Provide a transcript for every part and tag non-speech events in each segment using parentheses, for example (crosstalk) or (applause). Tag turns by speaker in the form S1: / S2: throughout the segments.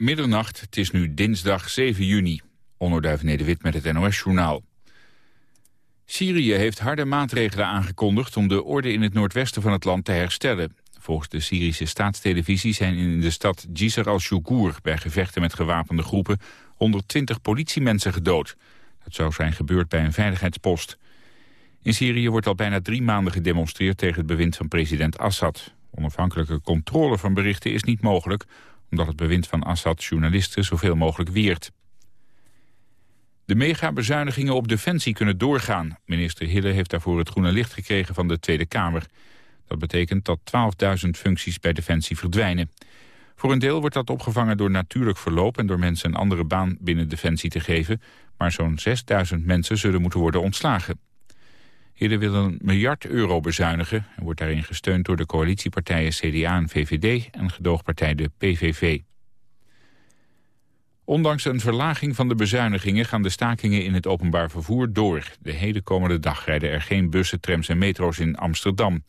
S1: Middernacht, het is nu dinsdag 7 juni. Onderduif Nederwit met het NOS-journaal. Syrië heeft harde maatregelen aangekondigd om de orde in het noordwesten van het land te herstellen. Volgens de Syrische staatstelevisie zijn in de stad Jisr al-Shugur bij gevechten met gewapende groepen 120 politiemensen gedood. Dat zou zijn gebeurd bij een veiligheidspost. In Syrië wordt al bijna drie maanden gedemonstreerd tegen het bewind van president Assad. Onafhankelijke controle van berichten is niet mogelijk... omdat het bewind van Assad journalisten zoveel mogelijk weert. De megabezuinigingen op defensie kunnen doorgaan. Minister Hille heeft daarvoor het groene licht gekregen van de Tweede Kamer. Dat betekent dat 12.000 functies bij defensie verdwijnen. Voor een deel wordt dat opgevangen door natuurlijk verloop... en door mensen een andere baan binnen defensie te geven... maar zo'n 6.000 mensen zullen moeten worden ontslagen. Hille wil een miljard euro bezuinigen... en wordt daarin gesteund door de coalitiepartijen CDA en VVD... en gedoogpartij de PVV. Ondanks een verlaging van de bezuinigingen gaan de stakingen in het openbaar vervoer door. De hele komende dag rijden er geen bussen, trams en metro's in Amsterdam.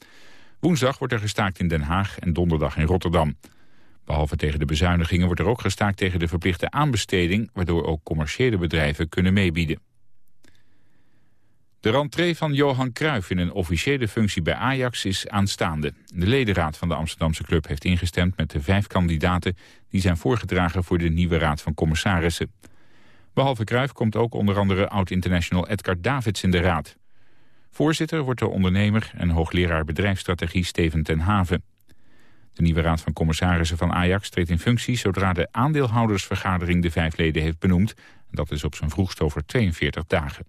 S1: Woensdag wordt er gestaakt in Den Haag en donderdag in Rotterdam. Behalve tegen de bezuinigingen wordt er ook gestaakt tegen de verplichte aanbesteding... waardoor ook commerciële bedrijven kunnen meebieden. De rentree van Johan Cruijff in een officiële functie bij Ajax is aanstaande. De ledenraad van de Amsterdamse club heeft ingestemd met de vijf kandidaten... die zijn voorgedragen voor de nieuwe raad van commissarissen. Behalve Cruijff komt ook onder andere oud-international Edgar Davids in de raad. Voorzitter wordt de ondernemer en hoogleraar bedrijfsstrategie Steven ten Haven. De nieuwe raad van commissarissen van Ajax treedt in functie... zodra de aandeelhoudersvergadering de vijf leden heeft benoemd. En dat is op zijn vroegst over 42 dagen.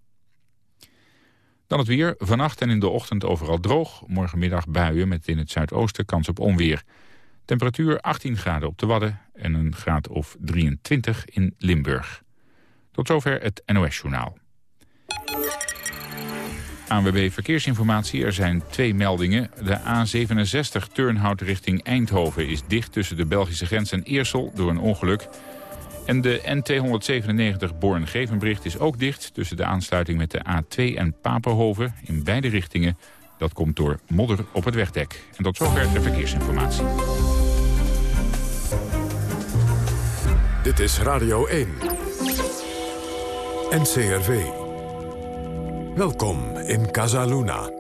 S1: Dan het weer. Vannacht en in de ochtend overal droog. Morgenmiddag buien met in het zuidoosten kans op onweer. Temperatuur 18 graden op de Wadden en een graad of 23 in Limburg. Tot zover het NOS-journaal. ANWB Verkeersinformatie. Er zijn twee meldingen. De A67 Turnhout richting Eindhoven is dicht tussen de Belgische grens en Eersel door een ongeluk. En de N297 Born-Gevenbricht is ook dicht... tussen de aansluiting met de A2 en Papenhoven in beide richtingen. Dat komt door modder op het wegdek. En tot zover de verkeersinformatie.
S2: Dit is Radio 1. NCRV. Welkom in Casaluna.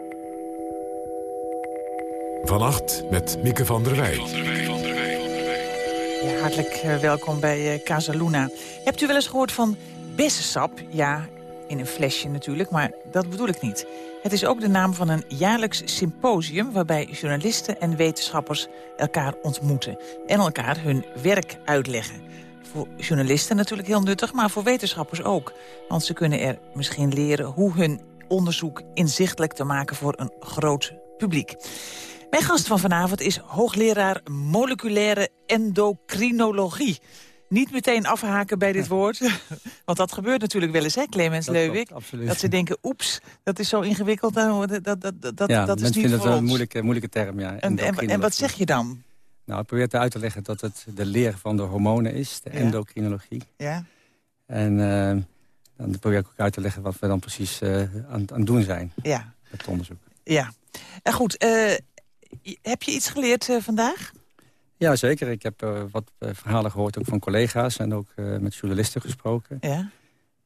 S2: Vannacht met Mieke van der Wij
S3: hartelijk eh, welkom bij uh, Casa Luna. Hebt u wel eens gehoord van bessensap? Ja, in een flesje natuurlijk, maar dat bedoel ik niet. Het is ook de naam van een jaarlijks symposium... waarbij journalisten en wetenschappers elkaar ontmoeten... en elkaar hun werk uitleggen. Voor journalisten natuurlijk heel nuttig, maar voor wetenschappers ook. Want ze kunnen er misschien leren hoe hun onderzoek inzichtelijk te maken... voor een groot publiek. Mijn gast van vanavond is hoogleraar moleculaire endocrinologie. Niet meteen afhaken bij dit (laughs) woord. Want dat gebeurt natuurlijk wel eens, hè, Clemens dat Leuwik? dat ze denken, oeps, dat is zo ingewikkeld. Dat, dat, dat, dat,
S4: ja,
S3: dat is
S4: niet
S3: vinden
S4: het een moeilijke, moeilijke term, ja.
S3: En, en, wat zeg je dan?
S4: Nou, ik probeer te uit te leggen dat het de leer van de hormonen is, de endocrinologie. Ja. En uh, dan probeer ik ook uit te leggen wat we dan precies uh, aan, aan het doen zijn. Ja. Het onderzoek.
S3: Ja. En goed, uh, heb je iets geleerd uh, vandaag?
S4: Ja, zeker. Ik heb uh, wat uh, verhalen gehoord ook van collega's en ook met journalisten gesproken. Ja.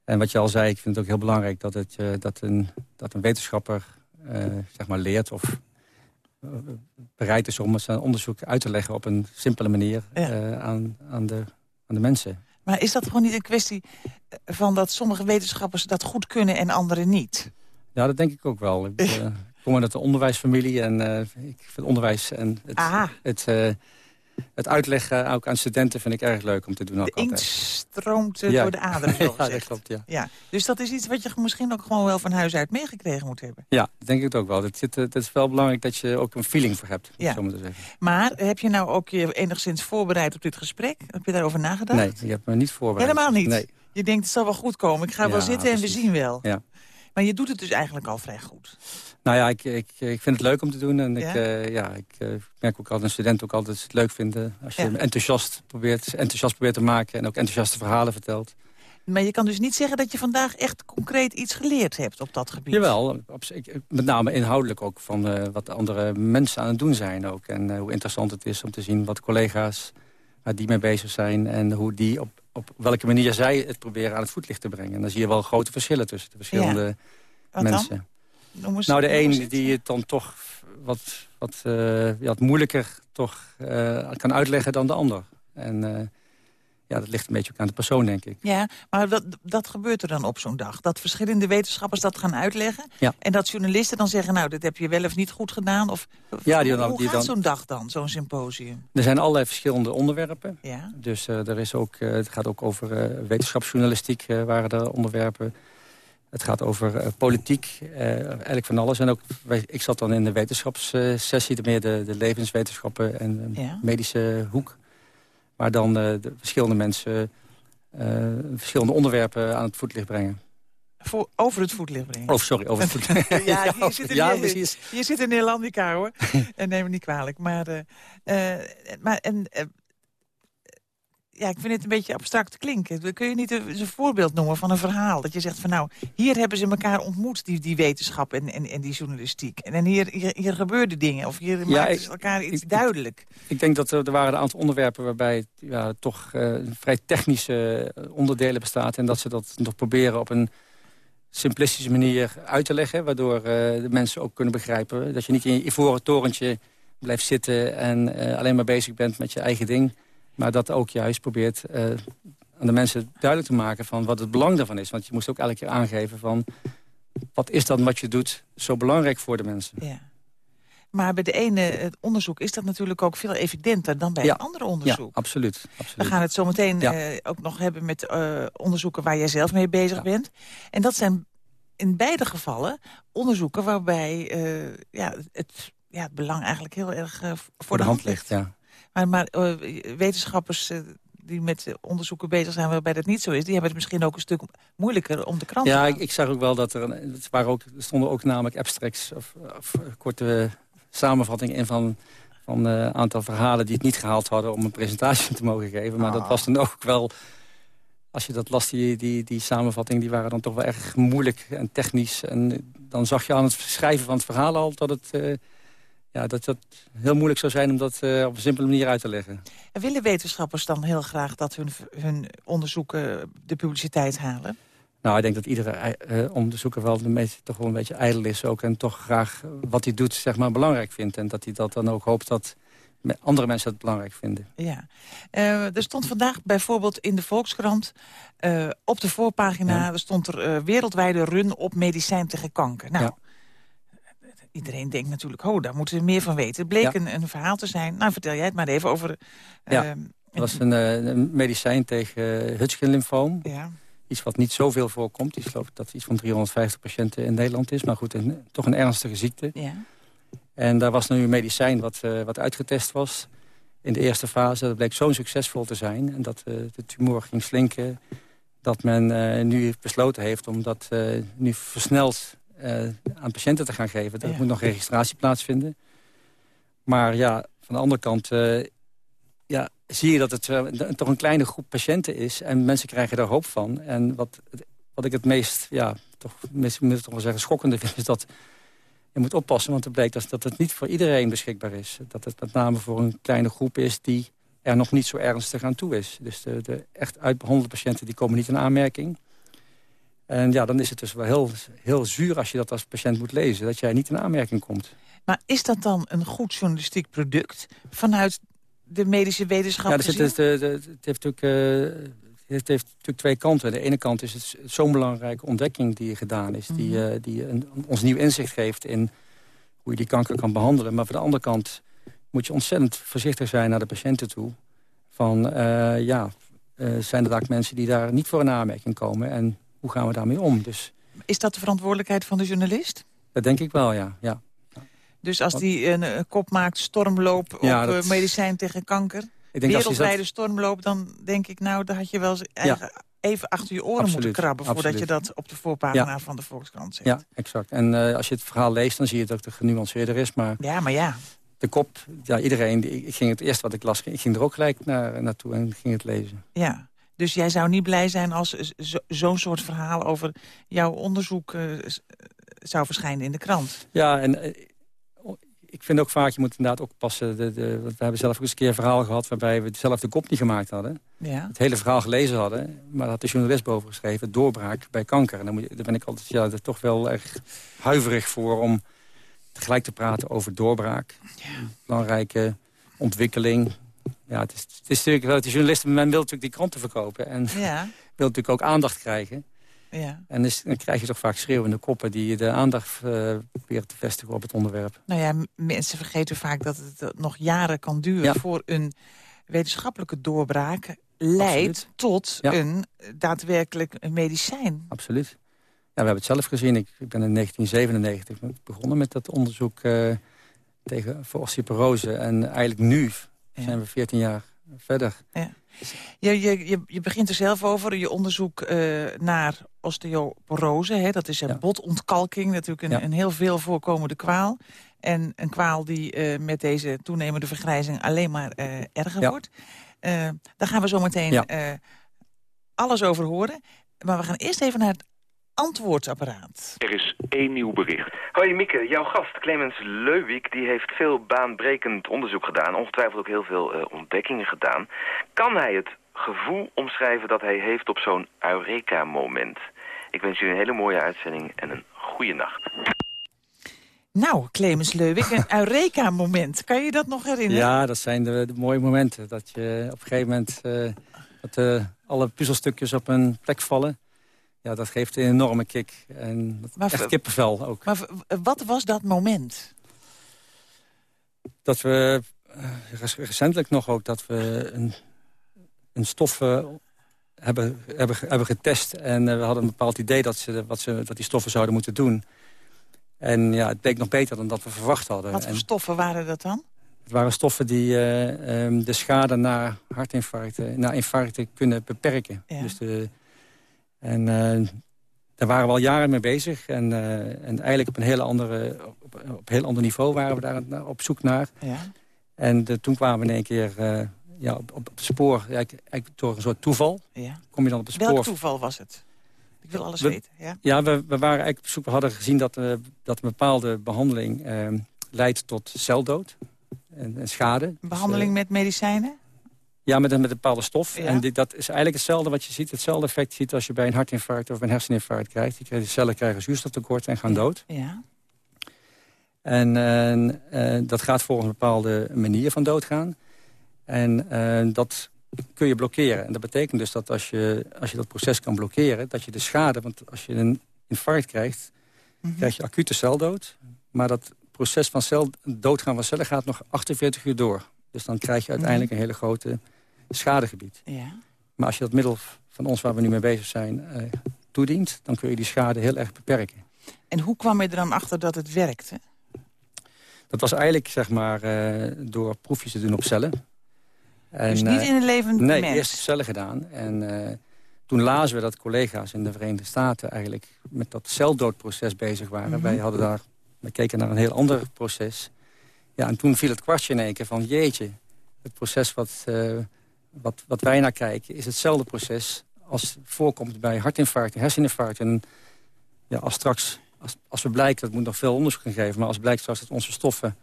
S4: En wat je al zei, ik vind het ook heel belangrijk dat, het, dat, een, dat een wetenschapper zeg maar leert of bereid is om zijn onderzoek uit te leggen op een simpele manier aan, aan, de, aan de mensen.
S3: Maar is dat gewoon niet een kwestie van dat sommige wetenschappers dat goed kunnen en anderen niet?
S4: Ja, dat denk ik ook wel. Ik, (laughs) kom uit de onderwijsfamilie en uh, ik vind onderwijs en het, het, uh, het, uitleggen ook aan studenten vind ik erg leuk om te doen. Ook
S3: de inkt stroomt uh, door de aderen, zo (laughs)
S4: ja, dat klopt, ja.
S3: ja. Dus dat is iets wat je misschien ook gewoon wel van huis uit meegekregen moet hebben.
S4: Ja, denk ik het ook wel. Het, is wel belangrijk dat je ook een feeling voor hebt, ja. zo moeten zeggen.
S3: Maar heb je nou ook je enigszins voorbereid op dit gesprek? Heb je daarover nagedacht?
S4: Nee, ik heb me niet voorbereid.
S3: Helemaal niet?
S4: Nee.
S3: Je denkt, het zal wel goed komen. Ik ga wel zitten en we zien wel. Ja. Maar je doet het dus eigenlijk al vrij goed.
S4: Nou ja, ik, ik, ik vind het leuk om te doen. En ik, uh, ja, ik uh, merk ook altijd een student ook altijd het leuk vinden. Als je ja. enthousiast, probeert, enthousiast probeert te maken en ook enthousiaste verhalen vertelt.
S3: Maar je kan dus niet zeggen dat je vandaag echt concreet iets geleerd hebt op dat gebied.
S4: Jawel, met name inhoudelijk ook van uh, wat andere mensen aan het doen zijn ook. En hoe interessant het is om te zien wat collega's waar die mee bezig zijn... en hoe die op, op welke manier zij het proberen aan het voetlicht te brengen. En dan zie je wel grote verschillen tussen de verschillende mensen. Nou, de een die het dan toch wat, wat, uh, wat moeilijker toch, uh, kan uitleggen dan de ander. En uh, ja, dat ligt een beetje ook aan de persoon, denk ik.
S3: Ja, maar dat, dat gebeurt er dan op zo'n dag? Dat verschillende wetenschappers dat gaan uitleggen?
S4: Ja.
S3: En dat journalisten dan zeggen, nou, dit heb je wel of niet goed gedaan? Of, ja, die dan, hoe die gaat zo'n dag dan, zo'n symposium?
S4: Er zijn allerlei verschillende onderwerpen.
S3: Ja.
S4: Dus er is ook, het gaat ook over wetenschapsjournalistiek, waren er onderwerpen. Het gaat over politiek, eigenlijk van alles. En ook, wij, ik zat dan in de wetenschapssessie, meer de, de levenswetenschappen en ja. medische hoek. Waar dan de verschillende mensen verschillende onderwerpen aan het voetlicht brengen.
S3: Voor, over het voetlicht brengen.
S4: Oh, sorry, over het (laughs) voetlicht.
S3: ja, (laughs) je zit in, ja, je zit in Nederlandica, hoor. (laughs) en neem me niet kwalijk. Maar, uh, maar en, uh, ja, ik vind het een beetje abstract klinken. Kun je niet een voorbeeld noemen van een verhaal? Dat je zegt van nou, hier hebben ze elkaar ontmoet, die, die wetenschap en, en, en die journalistiek. En, en hier, hier, hier gebeurden dingen, of hier ja, maakten ze elkaar iets duidelijk.
S4: Ik, denk dat er, er waren een aantal onderwerpen waarbij ja, toch uh, vrij technische onderdelen bestaat. En dat ze dat nog proberen op een simplistische manier uit te leggen. Waardoor uh, de mensen ook kunnen begrijpen dat je niet in je ivoren torentje blijft zitten... en uh, alleen maar bezig bent met je eigen ding. Maar dat ook juist probeert uh, aan de mensen duidelijk te maken... van wat het belang daarvan is. Want je moest ook elke keer aangeven van... wat is dan wat je doet zo belangrijk voor de mensen.
S3: Ja. Maar bij de ene het onderzoek is dat natuurlijk ook veel evidenter dan bij
S4: ja.
S3: een andere onderzoek.
S4: Ja, absoluut, absoluut.
S3: We gaan het zo meteen ja. uh, ook nog hebben met uh, onderzoeken waar jij zelf mee bezig ja. bent. En dat zijn in beide gevallen onderzoeken waarbij uh, ja, het, ja, het belang eigenlijk heel erg voor, voor, de, hand ligt.
S4: Ja.
S3: Maar, maar wetenschappers die met onderzoeken bezig zijn waarbij dat niet zo is... die hebben het misschien ook een stuk moeilijker om de krant
S4: ja, ik, ik, zag ook wel dat er... Het waren ook, er stonden ook namelijk abstracts of, of korte samenvatting in van van een aantal verhalen die het niet gehaald hadden... om een presentatie (laughs) te mogen geven. Maar ah. dat was dan ook wel... Als je dat las, die, die, die samenvatting, die waren dan toch wel erg moeilijk en technisch. En dan zag je aan het schrijven van het verhaal al dat het... Uh, ja, dat het heel moeilijk zou zijn om dat uh, op een simpele manier uit te leggen.
S3: En willen wetenschappers dan heel graag dat hun, hun onderzoeken de publiciteit halen?
S4: Nou, ik denk dat iedere uh, onderzoeker wel een beetje, toch wel een beetje ijdel is ook. En toch graag wat hij doet, zeg maar, belangrijk vindt. En dat hij dat dan ook hoopt dat andere mensen het belangrijk vinden.
S3: Ja. Uh, er stond vandaag bijvoorbeeld in de Volkskrant... Uh, op de voorpagina ja. er stond er wereldwijde run op medicijn tegen kanker. Nou, ja. Iedereen denkt natuurlijk, oh, daar moeten we meer van weten. Het bleek ja. een, een, verhaal te zijn. Nou, vertel jij het maar even over...
S4: ja, het was een, een medicijn tegen Hodgkin-lymfoom.
S3: Ja.
S4: Iets wat niet zoveel voorkomt. Ik geloof dat iets van 350 patiënten in Nederland is. Maar goed, een, toch een ernstige ziekte.
S3: Ja.
S4: En daar was nu een medicijn wat, uh, wat uitgetest was. In de eerste fase. Dat bleek zo succesvol te zijn. En dat uh, de tumor ging slinken. Dat men nu besloten heeft om dat nu versneld aan patiënten te gaan geven. Er ja. moet nog registratie plaatsvinden. Maar ja, van de andere kant ja, zie je dat het uh, toch een kleine groep patiënten is. En mensen krijgen daar hoop van. En wat, wat ik het meest, ja, toch, moet ik toch wel zeggen, schokkende vind... is dat je moet oppassen, want het blijkt dat, dat het niet voor iedereen beschikbaar is. Dat het met name voor een kleine groep is die er nog niet zo ernstig aan toe is. Dus de, de echt uitbehandelde patiënten die komen niet in aanmerking. En ja, dan is het dus wel heel, heel zuur als je dat als patiënt moet lezen... dat jij niet in aanmerking komt.
S3: Maar is dat dan een goed journalistiek product vanuit de medische wetenschap
S4: Ja, er zit, het, het, heeft natuurlijk, uh, het heeft natuurlijk twee kanten. De ene kant is het zo'n belangrijke ontdekking die gedaan is... Mm -hmm. die, uh, die een, ons nieuw inzicht geeft in hoe je die kanker kan behandelen. Maar voor de andere kant moet je ontzettend voorzichtig zijn naar de patiënten toe. Van, uh, ja, zijn er vaak mensen die daar niet voor een aanmerking komen... en hoe gaan we daarmee om? Dus,
S3: is dat de verantwoordelijkheid van de journalist?
S4: Dat denk ik wel, ja. ja.
S3: Dus als die een, een kop maakt, stormloop ja, op dat... medicijn tegen kanker...
S4: Ik denk
S3: wereldwijde
S4: dat...
S3: stormloop, dan denk ik... nou, daar had je wel ja. even achter je oren
S4: absoluut,
S3: moeten krabben... voordat
S4: absoluut.
S3: je dat op de voorpagina ja. van de Volkskrant zet.
S4: Ja, exact. En uh, als je het verhaal leest, dan zie je dat het genuanceerder is. Maar
S3: ja, maar ja.
S4: De kop, ja, iedereen... Ik ging het eerst wat ik las, ik ging er ook gelijk naar, naartoe en ging het lezen.
S3: Ja, dus jij zou niet blij zijn als zo'n zo soort verhaal over jouw onderzoek uh, zou verschijnen in de krant?
S4: Ja, en... Uh, ik vind ook vaak, je moet inderdaad ook passen. De, de, we hebben zelf ook eens een keer een verhaal gehad... waarbij we zelf de kop niet gemaakt hadden. Ja. Het hele verhaal gelezen hadden. Maar had de journalist boven geschreven, doorbraak bij kanker. En dan, moet je, dan ben ik altijd ja, er toch wel erg huiverig voor... om tegelijk te praten over doorbraak. Ja. Belangrijke ontwikkeling. Ja, het is, het is natuurlijk, de journalist men wil natuurlijk die kranten verkopen. En ja. (laughs) wil natuurlijk ook aandacht krijgen. Ja. En dan krijg je toch vaak schreeuwende koppen... die de aandacht uh, proberen te vestigen op het onderwerp.
S3: Nou ja, mensen vergeten vaak dat het nog jaren kan duren... voor een wetenschappelijke doorbraak leidt tot een daadwerkelijk medicijn.
S4: Absoluut. Ja, we hebben het zelf gezien. Ik, ik ben in 1997 begonnen met dat onderzoek uh, tegen, voor osteoporose. En eigenlijk nu zijn we 14 jaar verder. Ja.
S3: Je, je, je begint er zelf over, je onderzoek uh, naar osteoporose. Hè, dat is een botontkalking, natuurlijk een, een, heel veel voorkomende kwaal. En een kwaal die uh, met deze toenemende vergrijzing alleen maar uh, erger wordt. daar gaan we zo meteen alles over horen. Maar we gaan eerst even naar het antwoordsapparaat.
S5: Er is één nieuw bericht.
S6: Hoi Mieke, jouw gast Clemens Leuwik die heeft veel baanbrekend onderzoek gedaan. Ongetwijfeld ook heel veel uh, ontdekkingen gedaan. Kan hij het gevoel omschrijven dat hij heeft op zo'n Eureka-moment? Ik wens jullie een hele mooie uitzending en een goede nacht.
S3: Nou, Clemens Leuwik, een (laughs) Eureka-moment. Kan je dat nog herinneren?
S4: Ja, dat zijn de, de mooie momenten. Dat je op een gegeven moment... Uh, dat, uh, alle puzzelstukjes op een plek vallen ja, dat geeft een enorme kick. En maar, echt kippenvel ook.
S3: Maar wat was dat moment?
S4: Dat we, uh, recentelijk nog ook, dat we een, een stof hebben, hebben, hebben getest. En uh, we hadden een bepaald idee dat, ze, wat ze, dat die stoffen zouden moeten doen. En ja, het bleek nog beter dan dat we verwacht hadden.
S3: Wat voor stoffen waren dat dan?
S4: Het waren stoffen die um, de schade na hartinfarcten, na infarcten kunnen beperken. Ja. Dus de, en uh, daar waren we al jaren mee bezig. En, uh, en eigenlijk op een, hele andere, op, op, een heel ander niveau waren we daar op zoek naar. Ja. En de, toen kwamen we in één keer ja, op, op het spoor. Eigenlijk, door een soort toeval ja. kom je dan op het spoor.
S3: Welk toeval was het? Ik wil alles weten. Ja,
S4: ja we, we waren eigenlijk op zoek. We hadden gezien dat, uh, dat een bepaalde behandeling leidt tot celdood en, en schade. Een
S3: behandeling dus, met medicijnen?
S4: Ja, met een, met een bepaalde stof. En dit, dat is eigenlijk hetzelfde wat je ziet. Hetzelfde effect ziet als je bij een hartinfarct of een herseninfarct krijgt. Die, die cellen krijgen zuurstoftekort en gaan dood. Ja. En uh, dat gaat volgens een bepaalde manier van doodgaan. En uh, dat kun je blokkeren. En dat betekent dus dat als je, als je dat proces kan blokkeren... dat je de schade, want als je een infarct krijgt... Mm -hmm. krijg je acute celdood. Maar dat proces van cel, doodgaan van cellen gaat nog 48 uur door. Dus dan krijg je uiteindelijk een hele grote schadegebied. Ja. Maar als je dat middel van ons waar we nu mee bezig zijn uh, toedient... dan kun je die schade heel erg beperken.
S3: En hoe kwam je er dan achter dat het werkte?
S4: Dat was eigenlijk zeg maar, uh, door proefjes te doen op cellen.
S3: En, dus niet in een levend
S4: nee,
S3: mens?
S4: eerst cellen gedaan. En uh, toen lazen we dat collega's in de Verenigde Staten... eigenlijk met dat celdoodproces bezig waren. Mm Wij hadden daar, we keken naar een heel ander proces. Ja, en toen viel het kwartje in één keer van... jeetje, het proces wat, wat, wat wij naar kijken is hetzelfde proces als voorkomt bij hartinfarct en herseninfarct. En ja, als straks, als, als we blijken, dat moet nog veel onderzoek gaan geven... maar als blijkt straks dat onze stoffen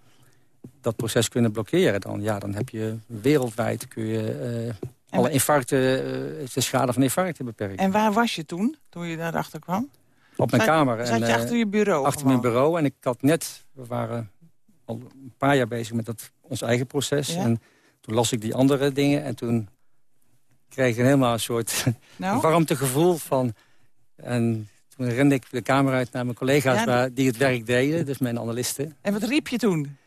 S4: dat proces kunnen blokkeren... dan, ja, dan heb je wereldwijd kun je, uh, alle infarcten, uh, de schade van infarcten beperken.
S3: En waar was je toen, toen je daarachter kwam?
S4: Op mijn kamer.
S3: Zat je en, achter je bureau?
S4: Achter mijn bureau. En ik had net, we waren al een paar jaar bezig met dat, ons eigen proces... En, toen las ik die andere dingen en toen kreeg ik helemaal een soort (laughs) nou? warmtegevoel van... En toen rende ik de kamer uit naar mijn collega's waar, die het werk deden, dus mijn analisten.
S3: En wat riep je toen?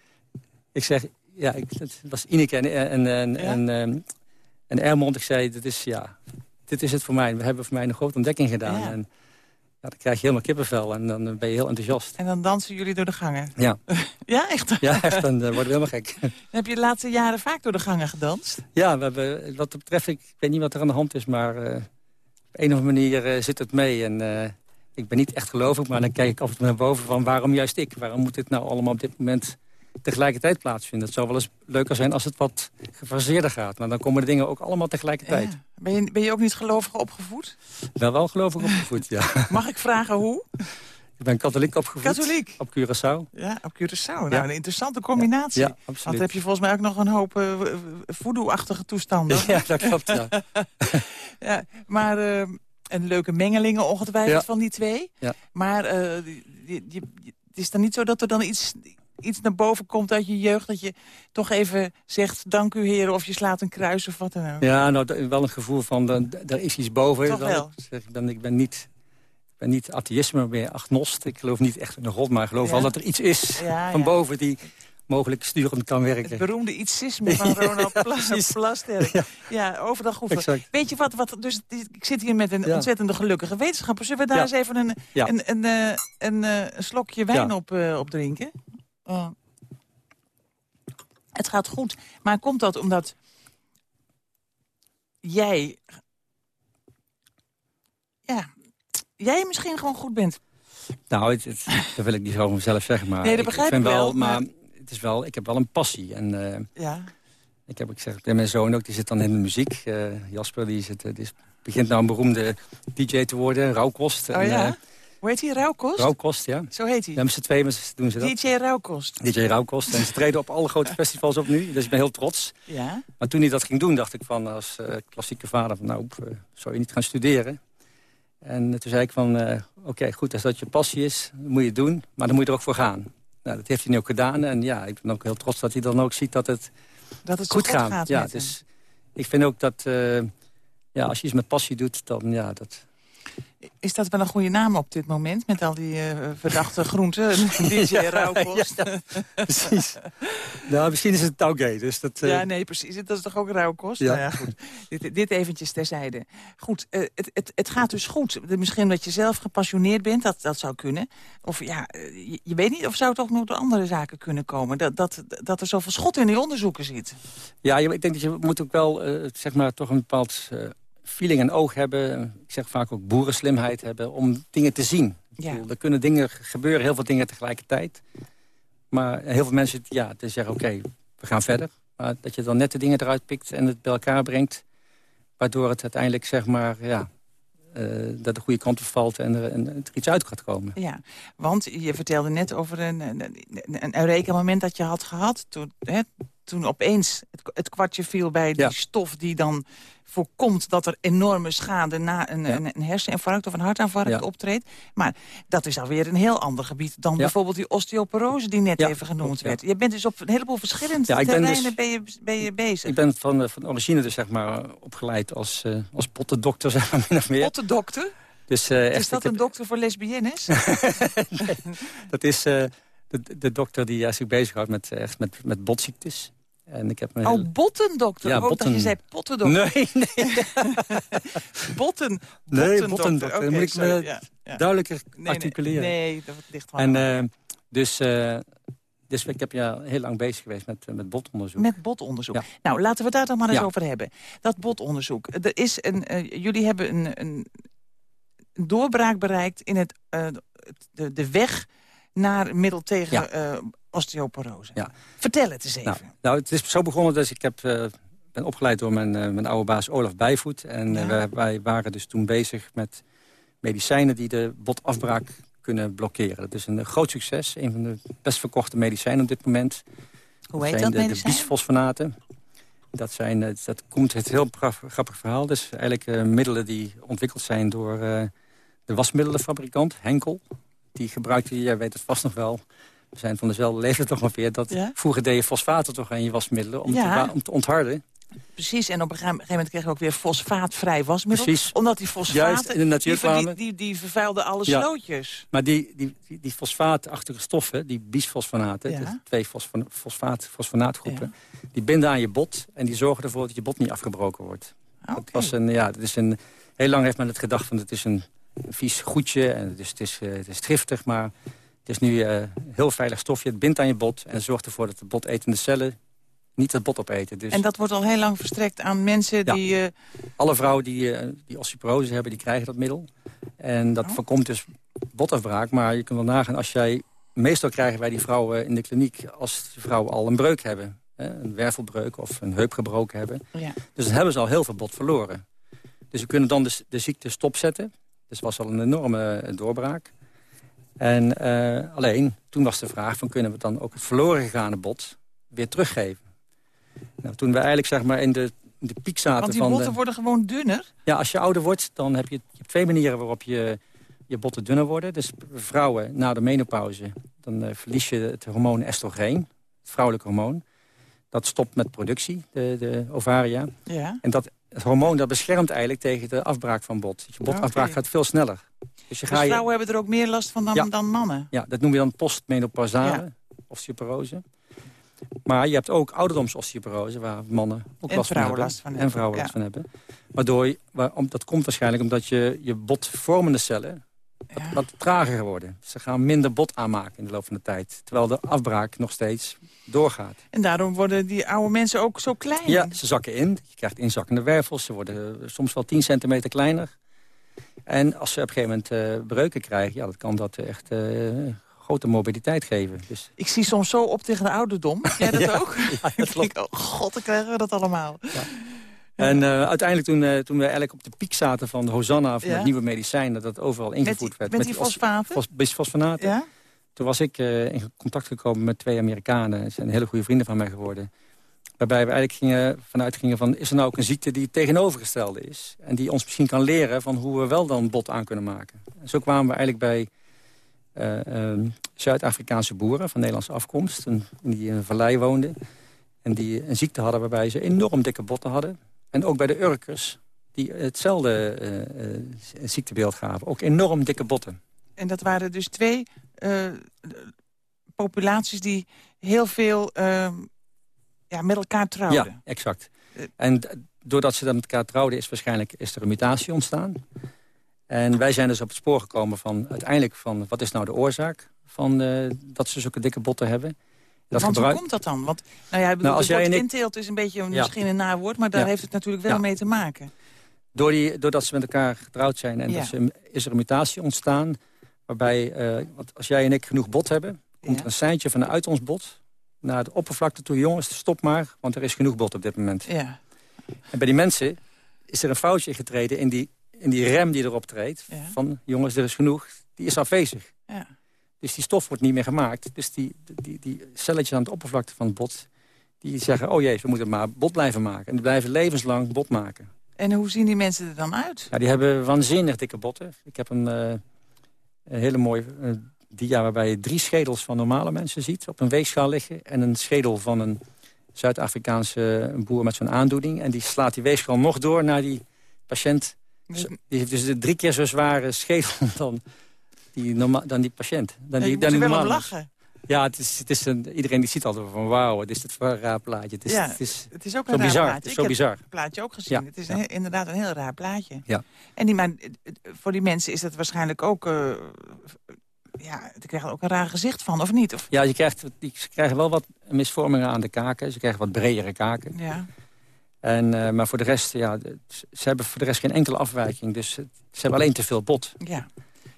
S4: Ik zeg, ja, ik, het was Ineke en, en, en, en, ehm, en Ermond. Ik zei, dit is, ja, dit is het voor mij. We hebben voor mij een grote ontdekking gedaan. En, dan krijg je helemaal kippenvel en dan ben je heel enthousiast.
S3: En dan dansen jullie door de gangen?
S4: Ja. (laughs)
S3: ja, echt?
S4: Ja, echt. Dan worden we helemaal gek. (laughs)
S3: heb je de laatste jaren vaak door de gangen gedanst?
S4: Ja, we hebben, wat dat betreft, ik weet niet wat er aan de hand is... maar uh, op een of andere manier uh, zit het mee. En uh, ik ben niet echt gelovig, maar dan kijk ik af en toe naar boven van... waarom juist ik? Waarom moet dit nou allemaal op dit moment tegelijkertijd plaatsvinden. Het zou wel eens leuker zijn als het wat gefaseerder gaat. Maar dan komen de dingen ook allemaal tegelijkertijd.
S3: Ben, je, ben je ook niet gelovig opgevoed?
S4: Wel wel gelovig opgevoed, ja. (laughs)
S3: Mag ik vragen hoe?
S4: Ik ben katholiek opgevoed.
S3: Katholiek?
S4: Op Curaçao.
S3: Ja, op Curaçao. Nou, een interessante combinatie. Ja, absoluut. Want heb je volgens mij ook nog een hoop uh, voodoo-achtige toestanden. (laughs)
S4: Ja, dat klopt, ja. (laughs)
S3: ja maar uh, een leuke mengelingen ongetwijfeld van die twee. Ja. Maar uh, het is dan niet zo dat er dan iets, iets naar boven komt uit je jeugd... dat je toch even zegt, dank u heren, of je slaat een kruis of wat dan ook.
S4: Ja, nou, wel een gevoel van, er is iets boven.
S3: Toch wel?
S4: Zeg, ik, ben, ik ben niet ik ben niet atheïsme, maar meer agnost. Ik geloof niet echt in god, maar ik geloof wel dat er iets is van boven die mogelijk sturend kan werken.
S3: Het beroemde ietsisme (laughs) van Ronald Plasterk. Ja. ja, overdag hoeven. Weet je wat, wat dus, ik zit hier met een ontzettende gelukkige wetenschapper. Zullen we daar eens even een, een, een, eh, een, eh, een, slokje wijn op, uh, op drinken? Oh. Het gaat goed, maar komt dat omdat jij... Ja, jij misschien gewoon goed bent.
S4: Nou, het, dat wil ik niet zo mezelf zeggen. Maar
S3: nee, dat begrijp ik, wel. Maar,
S4: het is wel, ik heb wel een passie. En, uh, ja. Ik heb, ik zeg, mijn zoon ook, die zit dan in de muziek. Uh, Jasper, die, zit, die begint nou een beroemde DJ te worden, Rauwkost.
S3: Oh en, ja? Uh, Hoe heet hij, Rauwkost?
S4: Rauwkost, ja.
S3: Zo heet hij?
S4: Ja, met z'n tweeën doen ze dat.
S3: DJ Rauwkost.
S4: DJ Rauwkost. En ze treden op alle grote festivals op nu, dus ik ben heel trots. Ja. Maar toen hij dat ging doen, dacht ik van, als klassieke vader... van nou, zou je niet gaan studeren? En toen zei ik van, uh, oké, goed, als dat je passie is, dan moet je het doen. Maar dan moet je er ook voor gaan. Nou, dat heeft hij nu ook gedaan. En ja, ik ben ook heel trots dat hij dan ook ziet dat het,
S3: dat het
S4: goed,
S3: gaat. gaat
S4: ja, dus ik vind ook dat, uh, ja, als je iets met passie doet, dan ja, dat,
S3: is dat wel een goede naam op dit moment? Met al die uh, verdachte (laughs) groenten. (laughs) DJ Rauwkost. Ja,
S4: precies. nou, misschien is het Taugé. Dus dat,
S3: uh... Ja, nee, precies. Dat is toch ook Rauwkost? Ja. Nou ja, goed. dit, dit eventjes terzijde. Goed, uh, het, het, het gaat dus goed. Misschien dat je zelf gepassioneerd bent, dat, dat zou kunnen. Of ja, je, je weet niet, of zou het toch nog door andere zaken kunnen komen? Dat, dat, dat er zoveel schot in die onderzoeken zit.
S4: Ja, ik denk dat je moet ook wel, zeg maar, toch een bepaald feeling en oog hebben. Ik zeg vaak ook boerenslimheid hebben om dingen te zien. Ja. er kunnen dingen gebeuren, heel veel dingen tegelijkertijd. Maar heel veel mensen ja, te zeggen, oké, we gaan verder. Maar dat je dan net de dingen eruit pikt en het bij elkaar brengt. Waardoor het uiteindelijk, zeg maar, ja, uh, dat de goede kant op valt en er, en er, iets uit gaat komen.
S3: Ja, want je vertelde net over een, een, een, een moment dat je had gehad. Toen, hè, toen opeens het, het kwartje viel bij die stof die dan voorkomt dat er enorme schade na een, een, een herseninfarct of een hartaanvallen optreedt. Maar dat is alweer een heel ander gebied dan bijvoorbeeld die osteoporose die net even genoemd werd. Je bent dus op een heleboel verschillende terreinen dus, ben, je, ben je bezig.
S4: Ik ben van, eh, van origine dus zeg maar opgeleid als, uh, als pottendokter, (laughs) zeg maar, min of meer.
S3: Pottendokter? Dus, uh, is dat een dokter voor lesbiennes? (laughs)
S4: nee, dat is de, de dokter die zich bezighoudt met, echt met, met botziektes.
S3: En ik heb me oh, bottendokter. Ja, botten... je zei pottendokter.
S4: Nee, nee. (laughs)
S3: botten.
S4: Nee, bottendokter. Okay, dan moet ik me ja, ja. duidelijker
S3: nee,
S4: articuleren.
S3: Nee, nee, dat ligt wel.
S4: En uh, dus, uh, dus ik heb ja heel lang bezig geweest met, met botonderzoek.
S3: Met botonderzoek. Nou, laten we daar dan maar eens over hebben. Dat botonderzoek. Er is een, uh, jullie hebben een, een doorbraak bereikt in het, de, de weg naar middel tegen osteoporose. Ja. Vertel het eens
S4: even. Nou, nou, het is zo begonnen dat ik heb, uh, ben opgeleid door mijn, uh, mijn oude baas Olaf Bijvoet. En ja. wij, wij, waren dus toen bezig met medicijnen die de botafbraak kunnen blokkeren. Dat is een groot succes. Een van de best verkochte medicijnen op dit moment.
S3: Hoe heet dat,
S4: de, de bisfosfonaten. Dat, zijn, dat komt het heel grappig verhaal. Dus eigenlijk middelen die ontwikkeld zijn door de wasmiddelenfabrikant Henkel. Die gebruikte, jij weet het vast nog wel, we zijn van dezelfde leeftijd ongeveer... dat vroeger deed je fosfaten toch aan je wasmiddelen om, te, om te ontharden.
S3: Precies, en op een gegeven moment kregen we ook weer fosfaatvrij wasmiddel.
S4: Precies.
S3: Omdat die fosfaten, in de natuur die, die, die, vervuilden alle ja. slootjes.
S4: Maar die, die, die, die fosfaatachtige stoffen, die bisfosfonaten... Ja. Dus twee fosfaat, fosfonaatgroepen, die binden aan je bot... en die zorgen ervoor dat je bot niet afgebroken wordt. Okay. Dat was een, ja, dat is een, heel lang heeft men het gedacht van het is een vies goedje... en het is, het is, het is driftig, maar het is nu een uh, heel veilig stofje. Het bindt aan je bot en zorgt ervoor dat de botetende cellen niet het bot opeten. Dus...
S3: En dat wordt al heel lang verstrekt aan mensen die... Uh...
S4: Alle vrouwen die, uh, die osteoporose hebben, die krijgen dat middel. En dat oh. voorkomt dus botafbraak. Maar je kunt wel nagaan, als jij... Meestal krijgen wij die vrouwen in de kliniek als de vrouwen al een breuk hebben. Hè, een wervelbreuk of een heup gebroken hebben. Ja. Dus dan hebben ze al heel veel bot verloren. Dus we kunnen dan de, de ziekte stopzetten. Dus was al een enorme doorbraak. En alleen, toen was de vraag van kunnen we dan ook het verloren gegaane bot weer teruggeven. Nou, toen we eigenlijk zeg maar in de, de piek zaten
S3: Want die
S4: van
S3: botten worden gewoon dunner?
S4: Ja, als je ouder wordt, dan heb je, je hebt twee manieren waarop je je botten dunner worden. Dus vrouwen na de menopauze, dan uh, verlies je het hormoon estrogeen, het vrouwelijke hormoon. Dat stopt met productie, de, de ovaria.
S3: Ja.
S4: En dat, het hormoon dat beschermt eigenlijk tegen de afbraak van bot. Je botafbraak gaat veel sneller.
S3: Dus, je dus vrouwen hebben er ook meer last van dan, dan mannen?
S4: Ja, dat noemen we dan postmenopausale ja. osteoporose. Maar je hebt ook ouderdomsosteoporose, waar mannen ook last, van hebben, last van hebben. En vrouwen last van hebben. Waardoor, waar, om, dat komt waarschijnlijk omdat je, je botvormende cellen wat, wat, trager worden. Ze gaan minder bot aanmaken in de loop van de tijd. Terwijl de afbraak nog steeds doorgaat.
S3: En daarom worden die oude mensen ook zo klein?
S4: Ja, ze zakken in. Je krijgt inzakkende wervels. Ze worden soms wel 10 centimeter kleiner. En als ze op een gegeven moment uh, breuken krijgen... ja, dat kan dat echt uh, grote mobiliteit geven. Dus...
S3: Ik zie soms zo op tegen de ouderdom. Jij dat (laughs) ook? Ja, dat (laughs) klopt. oh god, dan krijgen we dat allemaal. Ja.
S4: En uh, uiteindelijk toen, uh, toen we eigenlijk op de piek zaten van de Hosanna... van het nieuwe medicijn, dat dat overal ingevoerd werd.
S3: Met die fosfaten? Fos,
S4: bisfosfonaten. Ja? Toen was ik uh, in contact gekomen met twee Amerikanen. Ze zijn hele goede vrienden van mij geworden. Waarbij we eigenlijk gingen, vanuit gingen van... is er nou ook een ziekte die het tegenovergestelde is? En die ons misschien kan leren van hoe we wel dan bot aan kunnen maken. En zo kwamen we eigenlijk bij uh, Zuid-Afrikaanse boeren van Nederlandse afkomst... En, die in een vallei woonden. En die een ziekte hadden waarbij ze enorm dikke botten hadden. En ook bij de Urkers, die hetzelfde uh, ziektebeeld gaven. Ook enorm dikke botten.
S3: En dat waren dus twee populaties die heel veel ehm, ja, met elkaar trouwden.
S4: Ja, exact. En doordat ze dan met elkaar trouwden is waarschijnlijk is er een mutatie ontstaan. En wij zijn dus op het spoor gekomen van uiteindelijk van wat is nou de oorzaak van dat ze zulke dikke botten hebben.
S3: Dat Want hoe komt dat dan? Want nou ja, bedoel, nou, als jij inteelt is een beetje ja. misschien een nawoord, maar daar heeft het natuurlijk wel mee te maken.
S4: Door die, doordat ze met elkaar getrouwd zijn en ze, is er een mutatie ontstaan. Waarbij, uh, want als jij en ik genoeg bot hebben, komt er een seintje vanuit ons bot naar de oppervlakte toe. Jongens, stop maar, want er is genoeg bot op dit moment.
S3: Ja.
S4: En bij die mensen is er een foutje getreden in die en die rem die erop treedt, van jongens, er is genoeg, die is afwezig.
S3: Ja.
S4: Dus die stof wordt niet meer gemaakt. Dus die, die, die celletjes aan de oppervlakte van het bot... die zeggen, oh jee, we moeten maar bot blijven maken. En die blijven levenslang bot maken.
S3: En hoe zien die mensen er dan uit?
S4: Ja, die hebben waanzinnig dikke botten. Ik heb een, uh, een hele mooie uh, dia waarbij je drie schedels van normale mensen ziet... op een weegschaal liggen. En een schedel van een Zuid-Afrikaanse boer met zo'n aandoening. En die slaat die weegschaal nog door naar die patiënt die heeft dus drie keer zo zware schedel (laughs) dan die, norma dan die patiënt. Dan die,
S3: dan die normaal lachen.
S4: Ja, het is, het is een, iedereen die ziet altijd van wauw, het is het voor een raar plaatje. Het is,
S3: ja,
S4: het is,
S3: het is ook een raar
S4: bizar.
S3: plaatje.
S4: Het is zo bizar.
S3: heb het plaatje ook gezien. Ja. Het is een, inderdaad een heel raar plaatje.
S4: Ja.
S3: En die, maar, voor die mensen is dat waarschijnlijk ook... Uh, ja, die krijgen ook een raar gezicht van, of niet? Of...
S4: Ja, je krijgt, die, ze krijgen wel wat misvormingen aan de kaken. Ze krijgen wat bredere kaken.
S3: Ja.
S4: En, uh, maar voor de rest, ja, ze hebben voor de rest geen enkele afwijking. Dus ze hebben alleen te veel bot.
S3: Ja.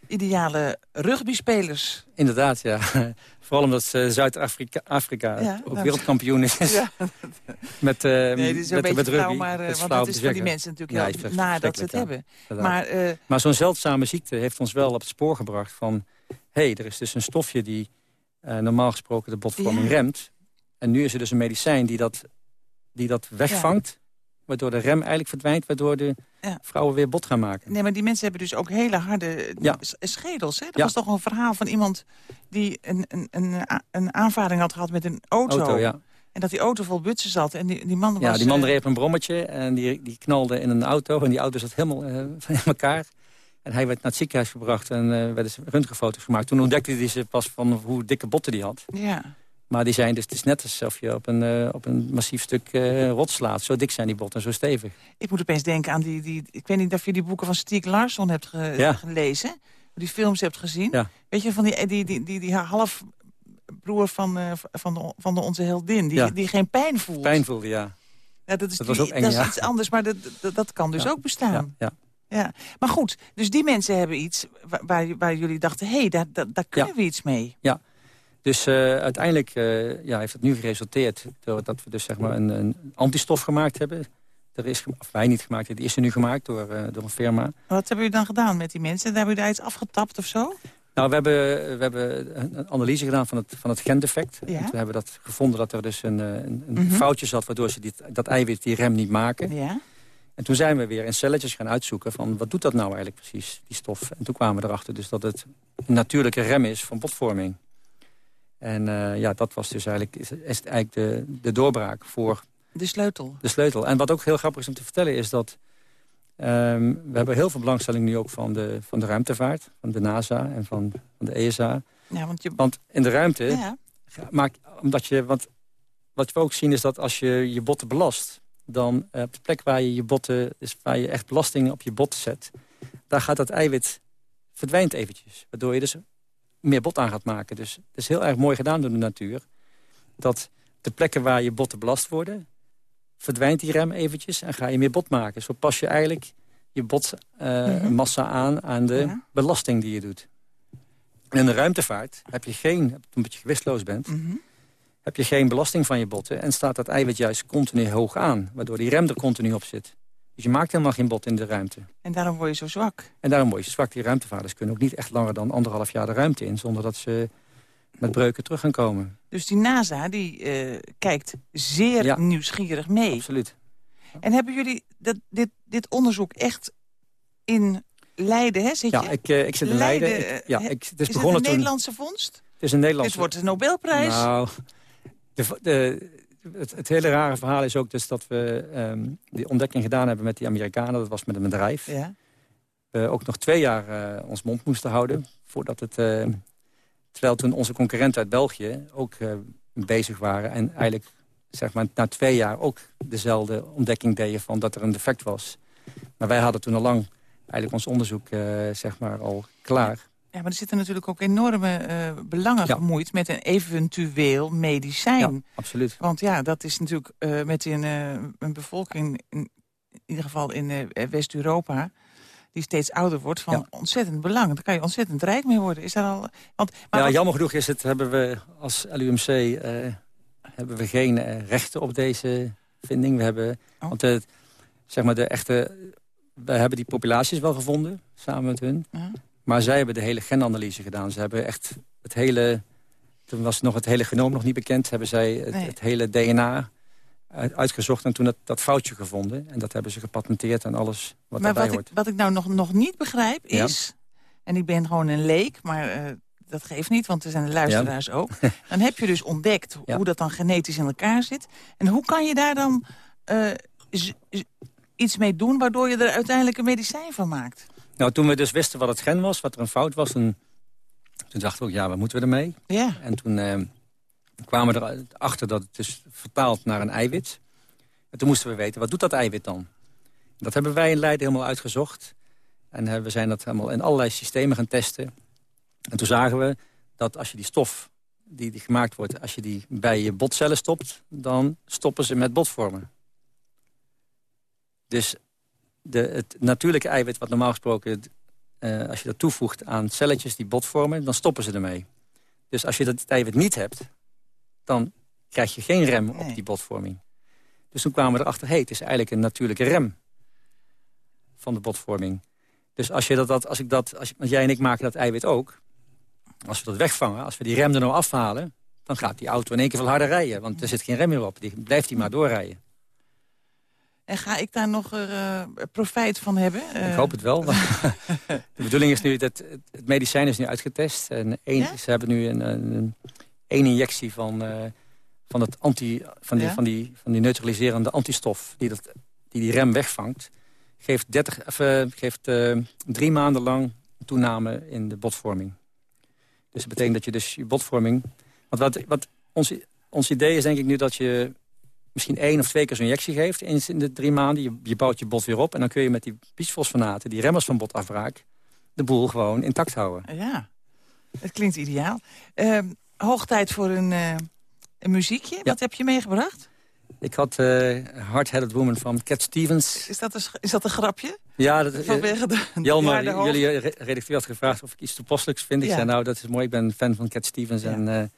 S3: Ideale rugbyspelers.
S4: Inderdaad, ja. (laughs) Vooral omdat Zuid-Afrika Afrika, ja, ook wereldkampioen is. (laughs) Ja. (laughs) met, uh, nee,
S3: is
S4: met,
S3: flauw, maar uh, want het is voor die mensen natuurlijk ja, heel nadat ze het ja, hebben. Maar, uh,
S4: maar zo'n zeldzame ziekte heeft ons wel op het spoor gebracht van... hé, hey, er is dus een stofje die normaal gesproken de botvorming remt. En nu is er dus een medicijn die dat die dat wegvangt. Waardoor de rem eigenlijk verdwijnt, waardoor de vrouwen weer bot gaan maken.
S3: Nee, maar die mensen hebben dus ook hele harde schedels. Hè? Dat was toch een verhaal van iemand die een, een, een, een aanvaring had gehad met een auto.
S4: auto ja.
S3: En dat die auto vol butsen zat. En die, die man was...
S4: Ja, die man reed een brommetje en die, die knalde in een auto. En die auto zat helemaal uh, (laughs) in elkaar. En hij werd naar het ziekenhuis gebracht en uh, werden röntgenfoto's gemaakt. Toen ontdekte hij ze pas van hoe dikke botten die had.
S3: Ja.
S4: Maar die zijn dus, het is net alsof je op een, uh, op een massief stuk uh, rot slaat. Zo dik zijn die botten, zo stevig.
S3: Ik moet opeens denken aan die, die... Ik weet niet of je die boeken van Stieg Larsson hebt ge ja. gelezen. Die films hebt gezien.
S4: Ja.
S3: Weet je, van die, die, die, die, die halfbroer van, uh, van, de, van de onze heldin. Die, die geen pijn voelt.
S4: Pijn voelde, ja.
S3: ja dat is, dat was ook eng, dat is iets anders, maar dat, dat, dat kan dus ook bestaan.
S4: ja.
S3: Ja, maar goed, dus die mensen hebben iets waar, waar, jullie dachten... hé, hey, daar, daar, daar kunnen we iets mee.
S4: Ja, dus uh, uiteindelijk uh, ja, heeft het nu geresulteerd... doordat we dus zeg maar een, een antistof gemaakt hebben. Er is, of wij niet gemaakt, die is er nu gemaakt door, uh, door een firma.
S3: Wat hebben u dan gedaan met die mensen? Hebben u daar iets afgetapt of zo?
S4: Nou, we hebben, we hebben een analyse gedaan van het, van het gendefect. Ja. En toen hebben we dat gevonden dat er dus een, een, een mhm. foutje zat... waardoor ze dit, dat eiwit, die rem, niet maken. Ja. En toen zijn we weer in celletjes gaan uitzoeken van wat doet dat nou eigenlijk precies, die stof. En toen kwamen we erachter dus dat het een natuurlijke rem is van botvorming. En uh, ja, dat was dus eigenlijk, is, is eigenlijk de, de doorbraak voor...
S3: De sleutel.
S4: De sleutel. En wat ook heel grappig is om te vertellen is dat... Um, we hebben heel veel belangstelling nu ook van de, van de ruimtevaart. Van de NASA en van, van de ESA. Ja, want, je... want in de ruimte... Ja. Maak, omdat je, want wat we ook zien is dat als je je botten belast dan uh, op de plek waar je je botten, dus waar je echt belasting op je botten zet, daar gaat dat eiwit verdwijnt eventjes. Waardoor je dus meer bot aan gaat maken. Dus het is heel erg mooi gedaan door de natuur. Dat de plekken waar je botten belast worden, verdwijnt die rem eventjes en ga je meer bot maken. Zo pas je eigenlijk je botmassa uh, aan aan de belasting die je doet. En in de ruimtevaart heb je geen, omdat je gewistloos bent... Mhm heb je geen belasting van je botten... en staat dat eiwit juist continu hoog aan, waardoor die rem er continu op zit. Dus je maakt helemaal geen bot in de ruimte.
S3: En daarom word je zo zwak.
S4: En daarom word je zwak. Die ruimtevaarders kunnen ook niet echt langer dan anderhalf jaar de ruimte in... zonder dat ze met breuken terug gaan komen.
S3: Dus die NASA die uh, kijkt zeer nieuwsgierig mee.
S4: Absoluut.
S3: En hebben jullie dat, dit, dit onderzoek echt in Leiden, hè? Zit
S4: ja,
S3: je?
S4: ik, uh, ik zit in Leiden. Leiden ik, ja, ik,
S3: het is, is begonnen het een Nederlandse vondst?
S4: Het is een Nederlandse...
S3: Het wordt een Nobelprijs.
S4: Nou, de, het, hele rare verhaal is ook dus dat we um, die ontdekking gedaan hebben met die Amerikanen. Dat was met een bedrijf. Ja. We ook nog twee jaar uh, ons mond moesten houden. Voordat het, uh, terwijl toen onze concurrenten uit België ook uh, bezig waren. En eigenlijk zeg maar, na twee jaar ook dezelfde ontdekking deden van dat er een defect was. Maar wij hadden toen al lang eigenlijk ons onderzoek zeg maar, al klaar.
S3: Ja, maar er zitten natuurlijk ook enorme uh, belangen gemoeid... met een eventueel medicijn. Ja,
S4: absoluut.
S3: Want ja, dat is natuurlijk uh, met een, uh, een bevolking... In, in, ieder geval in West-Europa... die steeds ouder wordt, van ontzettend belang. Daar kan je ontzettend rijk mee worden. Is dat al...
S4: Want, maar ja, jammer genoeg is het, hebben we als LUMC... hebben we geen rechten op deze vinding. We hebben... Oh. Want zeg maar de echte... We hebben die populaties wel gevonden, samen met hun... Maar zij hebben de hele genanalyse gedaan. Ze hebben echt het hele... Toen was nog het hele genoom nog niet bekend. Hebben zij het, hele DNA uitgezocht en toen dat, dat, foutje gevonden. En dat hebben ze gepatenteerd en alles wat maar
S3: wat
S4: hoort.
S3: Ik, wat ik nou nog, nog niet begrijp is... en ik ben gewoon een leek, maar uh, dat geeft niet... want er zijn de luisteraars ook. (laughs) Dan heb je dus ontdekt hoe dat dan genetisch in elkaar zit. En hoe kan je daar dan uh, iets mee doen... waardoor je er uiteindelijk een medicijn van maakt?
S4: Nou, toen we dus wisten wat het gen was, wat er een fout was... toen, toen dachten we ook, ja, wat moeten we ermee? Ja. En toen eh, kwamen we erachter dat het dus vertaalt naar een eiwit. En toen moesten we weten, wat doet dat eiwit dan? Dat hebben wij in Leiden helemaal uitgezocht. En we zijn dat helemaal in allerlei systemen gaan testen. En toen zagen we dat als je die stof die, die gemaakt wordt... als je die bij je botcellen stopt, dan stoppen ze met botvormen. Dus de, het natuurlijke eiwit wat normaal gesproken... Uh, als je dat toevoegt aan celletjes die bot vormen, dan stoppen ze ermee. Dus als je dat eiwit niet hebt, dan krijg je geen rem op die botvorming. Dus toen kwamen we erachter, hey, het is eigenlijk een natuurlijke rem van de botvorming. Dus als, je dat, dat, als ik dat, als, want jij en ik maken dat eiwit ook. Als we dat wegvangen, als we die rem er nou afhalen... dan gaat die auto in één keer veel harder rijden. Want er zit geen rem meer op. Die blijft die maar doorrijden.
S3: En ga ik daar nog uh, profijt van hebben?
S4: Ik hoop het wel. (laughs) de bedoeling is nu, dat het medicijn is nu uitgetest. En één, ze hebben nu een, een, een injectie van, uh, van, het anti, van, die, van, die, van die neutraliserende antistof... die dat, die, die rem wegvangt. Geeft, 30, of, uh, geeft drie maanden lang toename in de botvorming. Dus dat betekent dat je dus je botvorming... Want wat, wat ons, ons idee is denk ik nu dat je misschien één of twee keer zo'n injectie geeft in de drie maanden. Je, je, bouwt je bot weer op en dan kun je met die bisfosfonaten, die remmers van botafbraak, de boel gewoon intact houden.
S3: Ja, het klinkt ideaal. Uh, hoog tijd voor een, uh, een muziekje. Wat heb je meegebracht?
S4: Ik had uh, Hard-Headed Woman van Cat Stevens.
S3: Is dat een, is dat een grapje?
S4: Ja, dat, Vanwege de, Jelmer, jullie redacteur had gevraagd of ik iets toepasselijks vind. Ik zei nou, dat is mooi, ik ben fan van Cat Stevens. En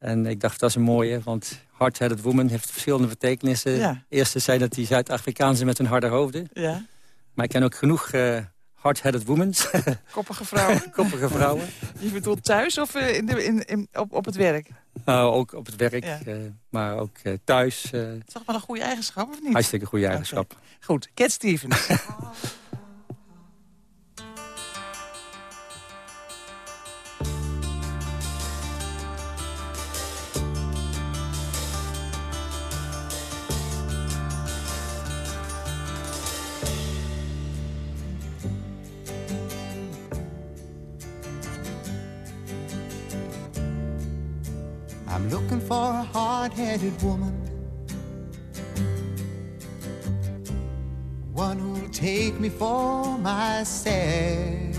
S4: en ik dacht, dat is een mooie, want hard-headed woman heeft verschillende betekenissen. Ja. Eerste zei dat die Zuid-Afrikaanse met hun harde hoofden. Ja. Maar ik ken ook genoeg uh, hard-headed women. (laughs)
S3: Koppige vrouwen?
S4: Koppige vrouwen. (laughs)
S3: Je bedoelt thuis of in de, in, in, op, op het werk?
S4: Nou, ook op het werk, maar ook thuis. Uh,
S3: het is toch wel een goede eigenschap, of niet?
S4: Hartstikke goede eigenschap.
S3: Goed, Cat Stevens. (laughs)
S5: woman One who'll take me for myself.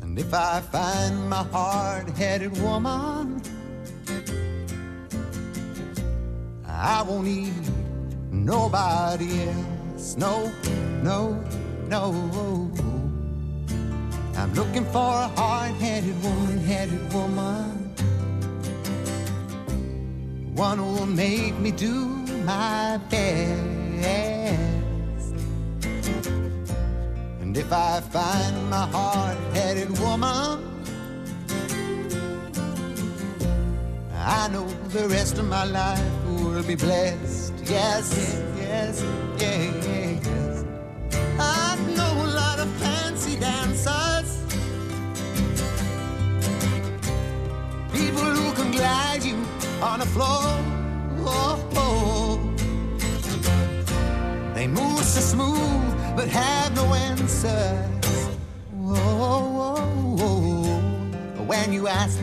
S5: And if I find my hard-headed woman I won't need nobody else. No, no, no. I'm looking for a hard-headed woman-headed woman One will make me do my best. And if I find my hard-headed woman I know the rest of my life will be blessed. Yes, yes, yes. I know a lot of fancy dancers. People who can glide you on the floor. Oh, oh. They move so smooth, but have no answers. Oh, when you ask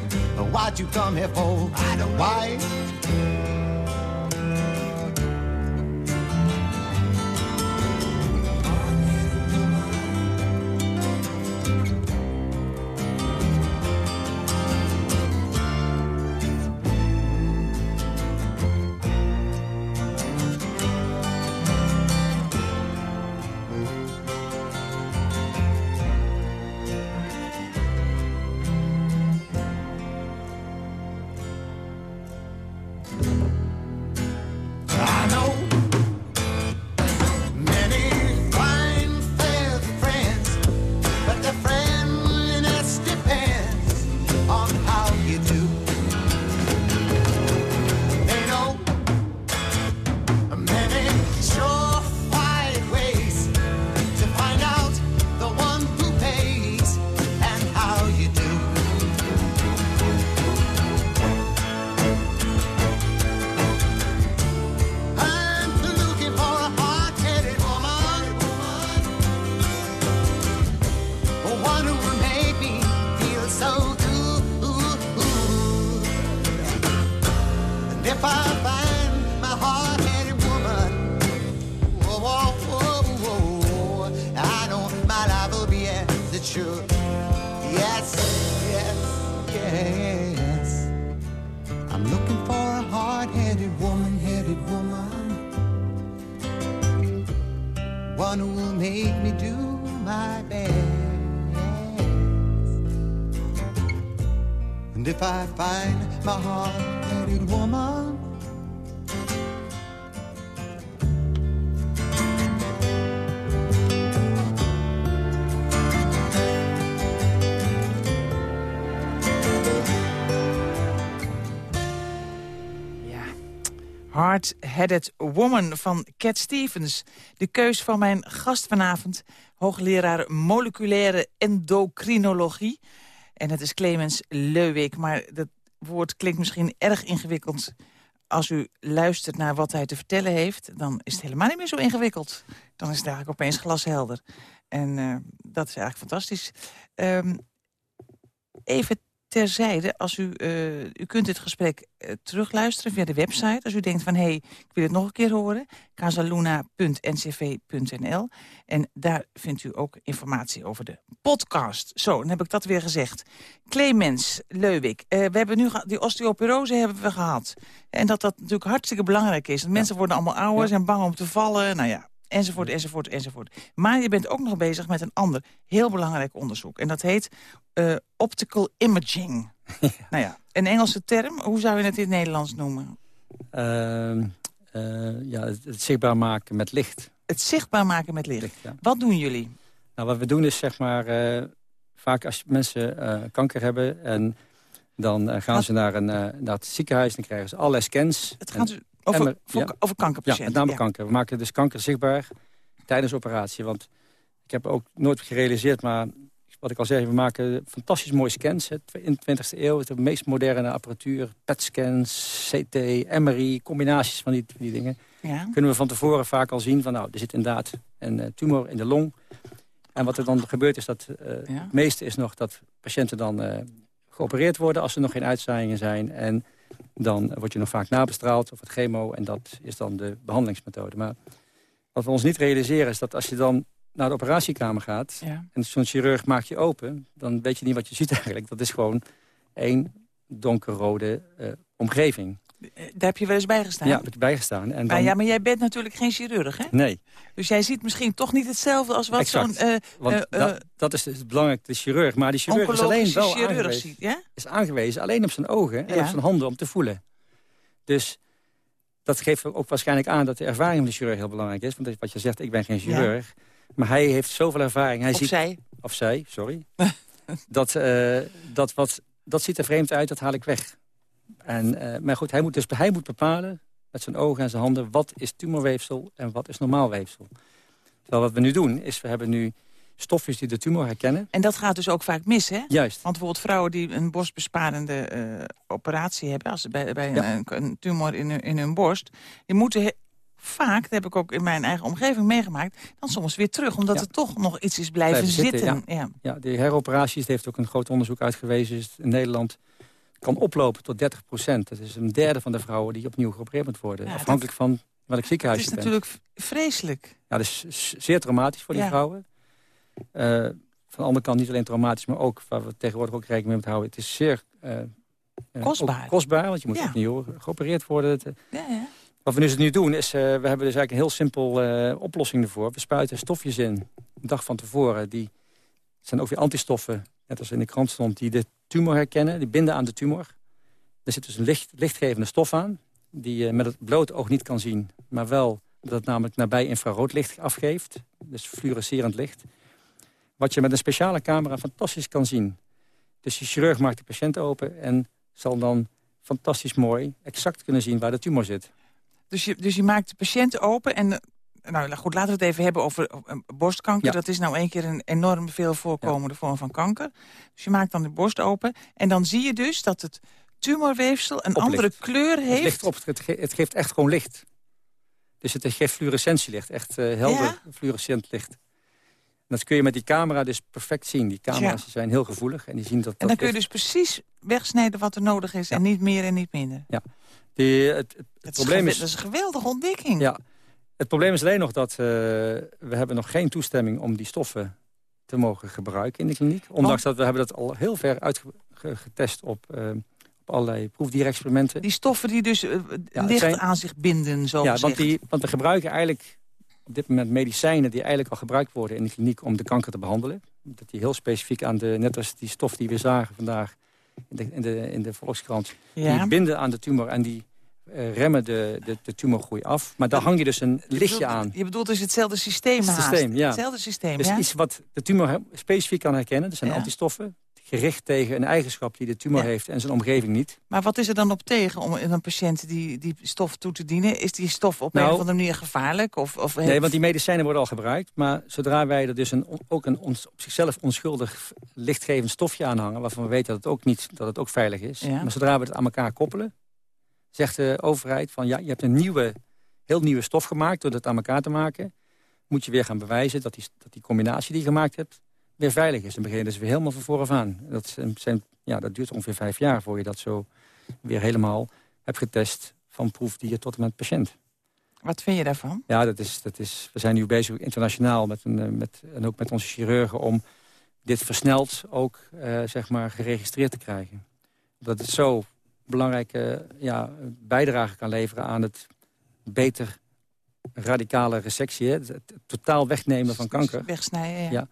S5: what you come here for, I don't know. Why?
S3: Hard-Headed Woman van Cat Stevens. De keus van mijn gast vanavond, hoogleraar moleculaire endocrinologie. En het is Clemens Leuwik, maar dat woord klinkt misschien erg ingewikkeld. Als u luistert naar wat hij te vertellen heeft, dan is het helemaal niet meer zo ingewikkeld. Dan is het eigenlijk opeens glashelder. En uh, dat is eigenlijk fantastisch. Um, even terzijde, als u, uh, u kunt dit gesprek uh, terugluisteren via de website. Als u denkt van, hé, hey, ik wil het nog een keer horen. casaluna.ncv.nl En daar vindt u ook informatie over de podcast. Zo, dan heb ik dat weer gezegd. Clemens Leuwik, uh, we hebben nu die osteoporose hebben we gehad. En dat dat natuurlijk hartstikke belangrijk is. Want mensen worden allemaal ouder, ja. zijn bang om te vallen. Nou ja, enzovoort, enzovoort, enzovoort. Maar je bent ook nog bezig met een ander heel belangrijk onderzoek. En dat heet uh, optical imaging. (laughs) Ja. Nou ja, een Engelse term. Hoe zou je het in het Nederlands noemen?
S4: Uh, uh, ja, het, het, zichtbaar maken met licht.
S3: het zichtbaar maken met licht. Wat doen jullie?
S4: Nou, wat we doen is zeg maar... vaak als mensen kanker hebben... en dan gaan ze naar, een, naar het ziekenhuis... en dan krijgen ze allerlei scans.
S3: Het gaat dus over, over kankerpatiënten?
S4: Ja, met name kanker. We maken dus kanker zichtbaar tijdens operatie. Want ik heb ook nooit gerealiseerd, maar wat ik al zei, we maken fantastisch mooie scans. In de 20e eeuw, de meest moderne apparatuur. PET-scans, CT, MRI, combinaties van die, die dingen. Ja. Kunnen we van tevoren vaak al zien van, nou, er zit inderdaad een uh, tumor in de long. En wat er dan gebeurt is dat, uh, het meeste is nog dat patiënten dan uh, geopereerd worden... als er nog geen uitzaaiingen zijn. En dan word je nog vaak nabestraald of het chemo. En dat is dan de behandelingsmethode. Maar wat we ons niet realiseren is dat als je dan naar de operatiekamer gaat... en zo'n chirurg maakt je open, dan weet je niet wat je ziet eigenlijk. Dat is gewoon één donkerrode uh, omgeving.
S3: Daar heb je wel eens bij gestaan?
S4: Ja, heb ik bijgestaan.
S3: En dan... ja, maar jij bent natuurlijk geen chirurg, hè?
S4: Nee.
S3: Dus jij ziet misschien toch niet hetzelfde als wat zo'n... Uh,
S4: Want uh, dat, dat, is het belangrijk, de chirurg. Maar die chirurg is alleen wel aangewezen, ziet, ja? is aangewezen alleen op zijn ogen en op zijn handen om te voelen. Dus dat geeft ook waarschijnlijk aan dat de ervaring van de chirurg heel belangrijk is. Want wat je zegt, ik ben geen chirurg. Maar hij heeft zoveel ervaring. Hij
S3: of
S4: ziet,
S3: zij.
S4: Of zij, sorry. (laughs) dat, uh, dat, wat, dat ziet er vreemd uit, dat haal ik weg. En, uh, maar goed, hij moet, dus, hij moet bepalen met zijn ogen en zijn handen... wat is tumorweefsel en wat is normaal weefsel. Terwijl wat we nu doen, is we hebben nu stofjes die de tumor herkennen.
S3: En dat gaat dus ook vaak mis, hè?
S4: Juist.
S3: Want bijvoorbeeld vrouwen die een borstbesparende uh, operatie hebben... Als, bij, bij een, een, tumor in hun, in hun borst... die moeten vaak, dat heb ik ook in mijn eigen omgeving meegemaakt... dan soms weer terug, omdat er toch nog iets is blijven, zitten.
S4: ja. Ja. ja, de heroperaties, heeft ook een groot onderzoek uitgewezen... is in Nederland kan oplopen tot 30 procent. Dat is een derde van de vrouwen die opnieuw geopereerd moet worden. afhankelijk van welk ziekenhuis je bent.
S3: Dat is natuurlijk vreselijk.
S4: Ja, dat is zeer traumatisch voor die vrouwen. Uh, van de andere kant niet alleen traumatisch, maar ook... waar we tegenwoordig ook rekening mee moeten houden... het is zeer... Uh,
S3: kostbaar.
S4: kostbaar, want je moet opnieuw geopereerd worden. Ja, ja. Wat we dus nu doen, is uh, we hebben dus eigenlijk een heel simpel uh, oplossing ervoor. We spuiten stofjes in, een dag van tevoren. Die zijn ook weer antistoffen, net als in de krant stond, die de tumor herkennen. Die binden aan de tumor. Er zit dus een licht, lichtgevende stof aan, die je met het blote oog niet kan zien. Maar wel dat het namelijk nabij infrarood licht afgeeft. Dus fluorescerend licht. Wat je met een speciale camera fantastisch kan zien. Dus de chirurg maakt de patiënt open en zal dan fantastisch mooi exact kunnen zien waar de tumor zit.
S3: Dus je, dus je maakt de patiënt open en... Nou goed, laten we het even hebben over borstkanker. Dat is nou één keer een enorm veel voorkomende vorm van kanker. Dus je maakt dan de borst open. En dan zie je dus dat het tumorweefsel een andere kleur heeft.
S4: Het, op, het, het, geeft echt gewoon licht. Dus het geeft fluorescentielicht. Echt uh, helder ja? fluorescent licht. En dat kun je met die camera dus perfect zien. Die camera's zijn heel gevoelig. En, die zien dat,
S3: en dan kun je dus precies wegsnijden wat er nodig is. En niet meer en niet minder.
S4: Ja. Die, het, het, probleem is,
S3: dat is een geweldige ontdekking.
S4: Ja. Het probleem is alleen nog dat uh, we hebben nog geen toestemming om die stoffen te mogen gebruiken in de kliniek. Ondanks dat we hebben dat al heel ver uitgetest op, uh, op allerlei proefdierexperimenten.
S3: Die stoffen die dus uh, licht aan zich binden, zo
S4: Ja, want, die, want we gebruiken eigenlijk op dit moment medicijnen die eigenlijk al gebruikt worden in de kliniek om de kanker te behandelen. Dat die heel specifiek aan de, net als die stof die we zagen vandaag in de, in de, in de Volkskrant, die binden aan de tumor en die uh, remmen de, de, de, tumorgroei af. Maar daar hang je dus een lichtje aan.
S3: Je bedoelt dus hetzelfde systeem Het systeem,
S4: ja.
S3: Hetzelfde systeem,
S4: Dus iets wat de tumor specifiek kan herkennen. Dat zijn antistoffen gericht tegen een eigenschap die de tumor heeft en zijn omgeving niet.
S3: Maar wat is er dan op tegen om een patiënt die, die stof toe te dienen? Is die stof op een nou- of andere manier gevaarlijk? Of, of
S4: nee, want die medicijnen worden al gebruikt. Maar zodra wij er dus een, ook een op zichzelf onschuldig lichtgevend stofje aanhangen... waarvan we weten dat het ook, niet, dat het ook veilig is. Maar zodra we het aan elkaar koppelen... zegt de overheid van ja, je hebt een nieuwe, heel nieuwe stof gemaakt... door het aan elkaar te maken moet je weer gaan bewijzen dat die, dat die combinatie die je gemaakt hebt weer veilig is. Dan begin je dus weer helemaal van vooraf aan. Dat, zijn, ja, dat duurt ongeveer vijf jaar voor je dat zo weer helemaal hebt getest... van proefdier tot en met patiënt.
S3: Wat vind je daarvan?
S4: Ja, dat is, dat is, we zijn nu bezig internationaal met een, eh, met, en ook met onze chirurgen... om dit versneld ook uh, zeg maar geregistreerd te krijgen. Dat het zo belangrijke ja, bijdrage kan leveren aan het beter radicale resectie. Hè? Het, totaal wegnemen van kanker.
S3: Wegsnijden, ja.
S4: ja.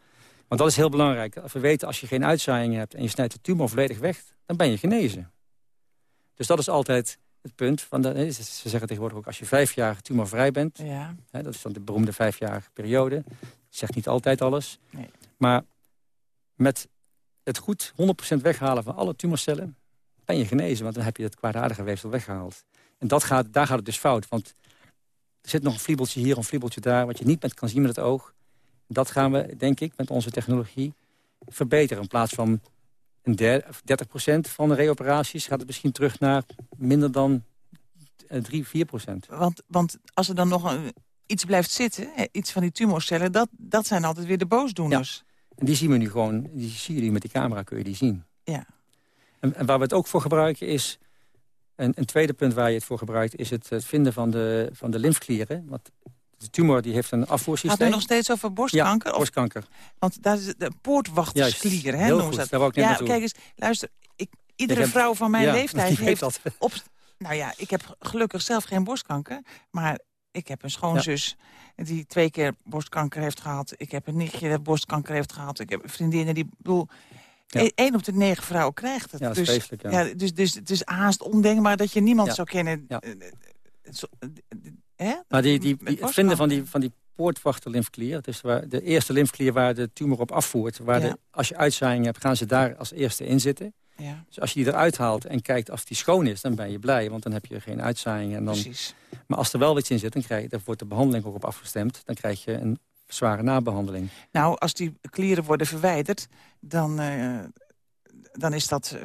S4: Want dat is heel belangrijk. We weten, als je geen uitzaaiing hebt en je snijdt de tumor volledig weg... dan ben je genezen. Dus dat is altijd het punt. Van de, ze zeggen tegenwoordig ook, als je vijf jaar tumorvrij bent... Ja. Hè, dat is dan de beroemde vijfjarige periode. zegt niet altijd alles. Nee. Maar met het goed 100% weghalen van alle tumorcellen... ben je genezen, want dan heb je het kwaadaardige weefsel weggehaald. En dat gaat, daar gaat het dus fout, want er zit nog een vliebeltje hier, een vliebeltje daar... wat je niet met kan zien met het oog. Dat gaan we, denk ik, met onze technologie verbeteren. In plaats van een 30% van de reoperaties gaat het misschien terug naar minder dan 3, eh, 4%
S3: Want, want als er dan nog een, iets blijft zitten, iets van die tumorcellen... dat, dat zijn altijd weer de boosdoeners.
S4: En die zien we nu gewoon, die zie je met die camera, kun je die zien. Ja. En, en waar we het ook voor gebruiken is... Een, een, tweede punt waar je het voor gebruikt... is het, het vinden van de, van de lymfklieren. Want de tumor die heeft een afvoersysteem.
S3: Gaat u nog steeds over borstkanker?
S4: Ja, borstkanker.
S3: Want daar is de poortwachtersklier, hè? Heel goed, dat.
S4: daar ik net
S3: ja, kijk eens, luister. Ik, iedere vrouw van mijn (laughs) leeftijd heeft...
S4: Dat.
S3: Op, nou ja, ik heb gelukkig zelf geen borstkanker. Maar ik heb een schoonzus die twee keer borstkanker heeft gehad. Ik heb een nichtje dat borstkanker heeft gehad. Ik heb vriendinnen die... bedoel, ja. Eén op de negen vrouwen krijgt het.
S4: Ja,
S3: dus,
S4: feestelijk,
S3: ja. ja. dus, dus het is haast ondenkbaar dat je niemand zou kennen... Ja. Eh,
S4: eh, hè? Maar die, die, het vinden van die, van die poortwachterlymfklier... dus waar, de eerste lymfklier waar de tumor op afvoert... Waar de, als je uitzaaiing hebt, gaan ze daar als eerste in zitten. Ja. Dus als je die eruit haalt en kijkt of die schoon is, dan ben je blij. Want dan heb je geen uitzaaiing. En dan... Precies. Maar als er wel iets in zit, dan, krijg je, dan wordt de behandeling ook op afgestemd. Dan krijg je een zware nabehandeling.
S3: Nou, als die klieren worden verwijderd, dan, uh, dan is dat eh,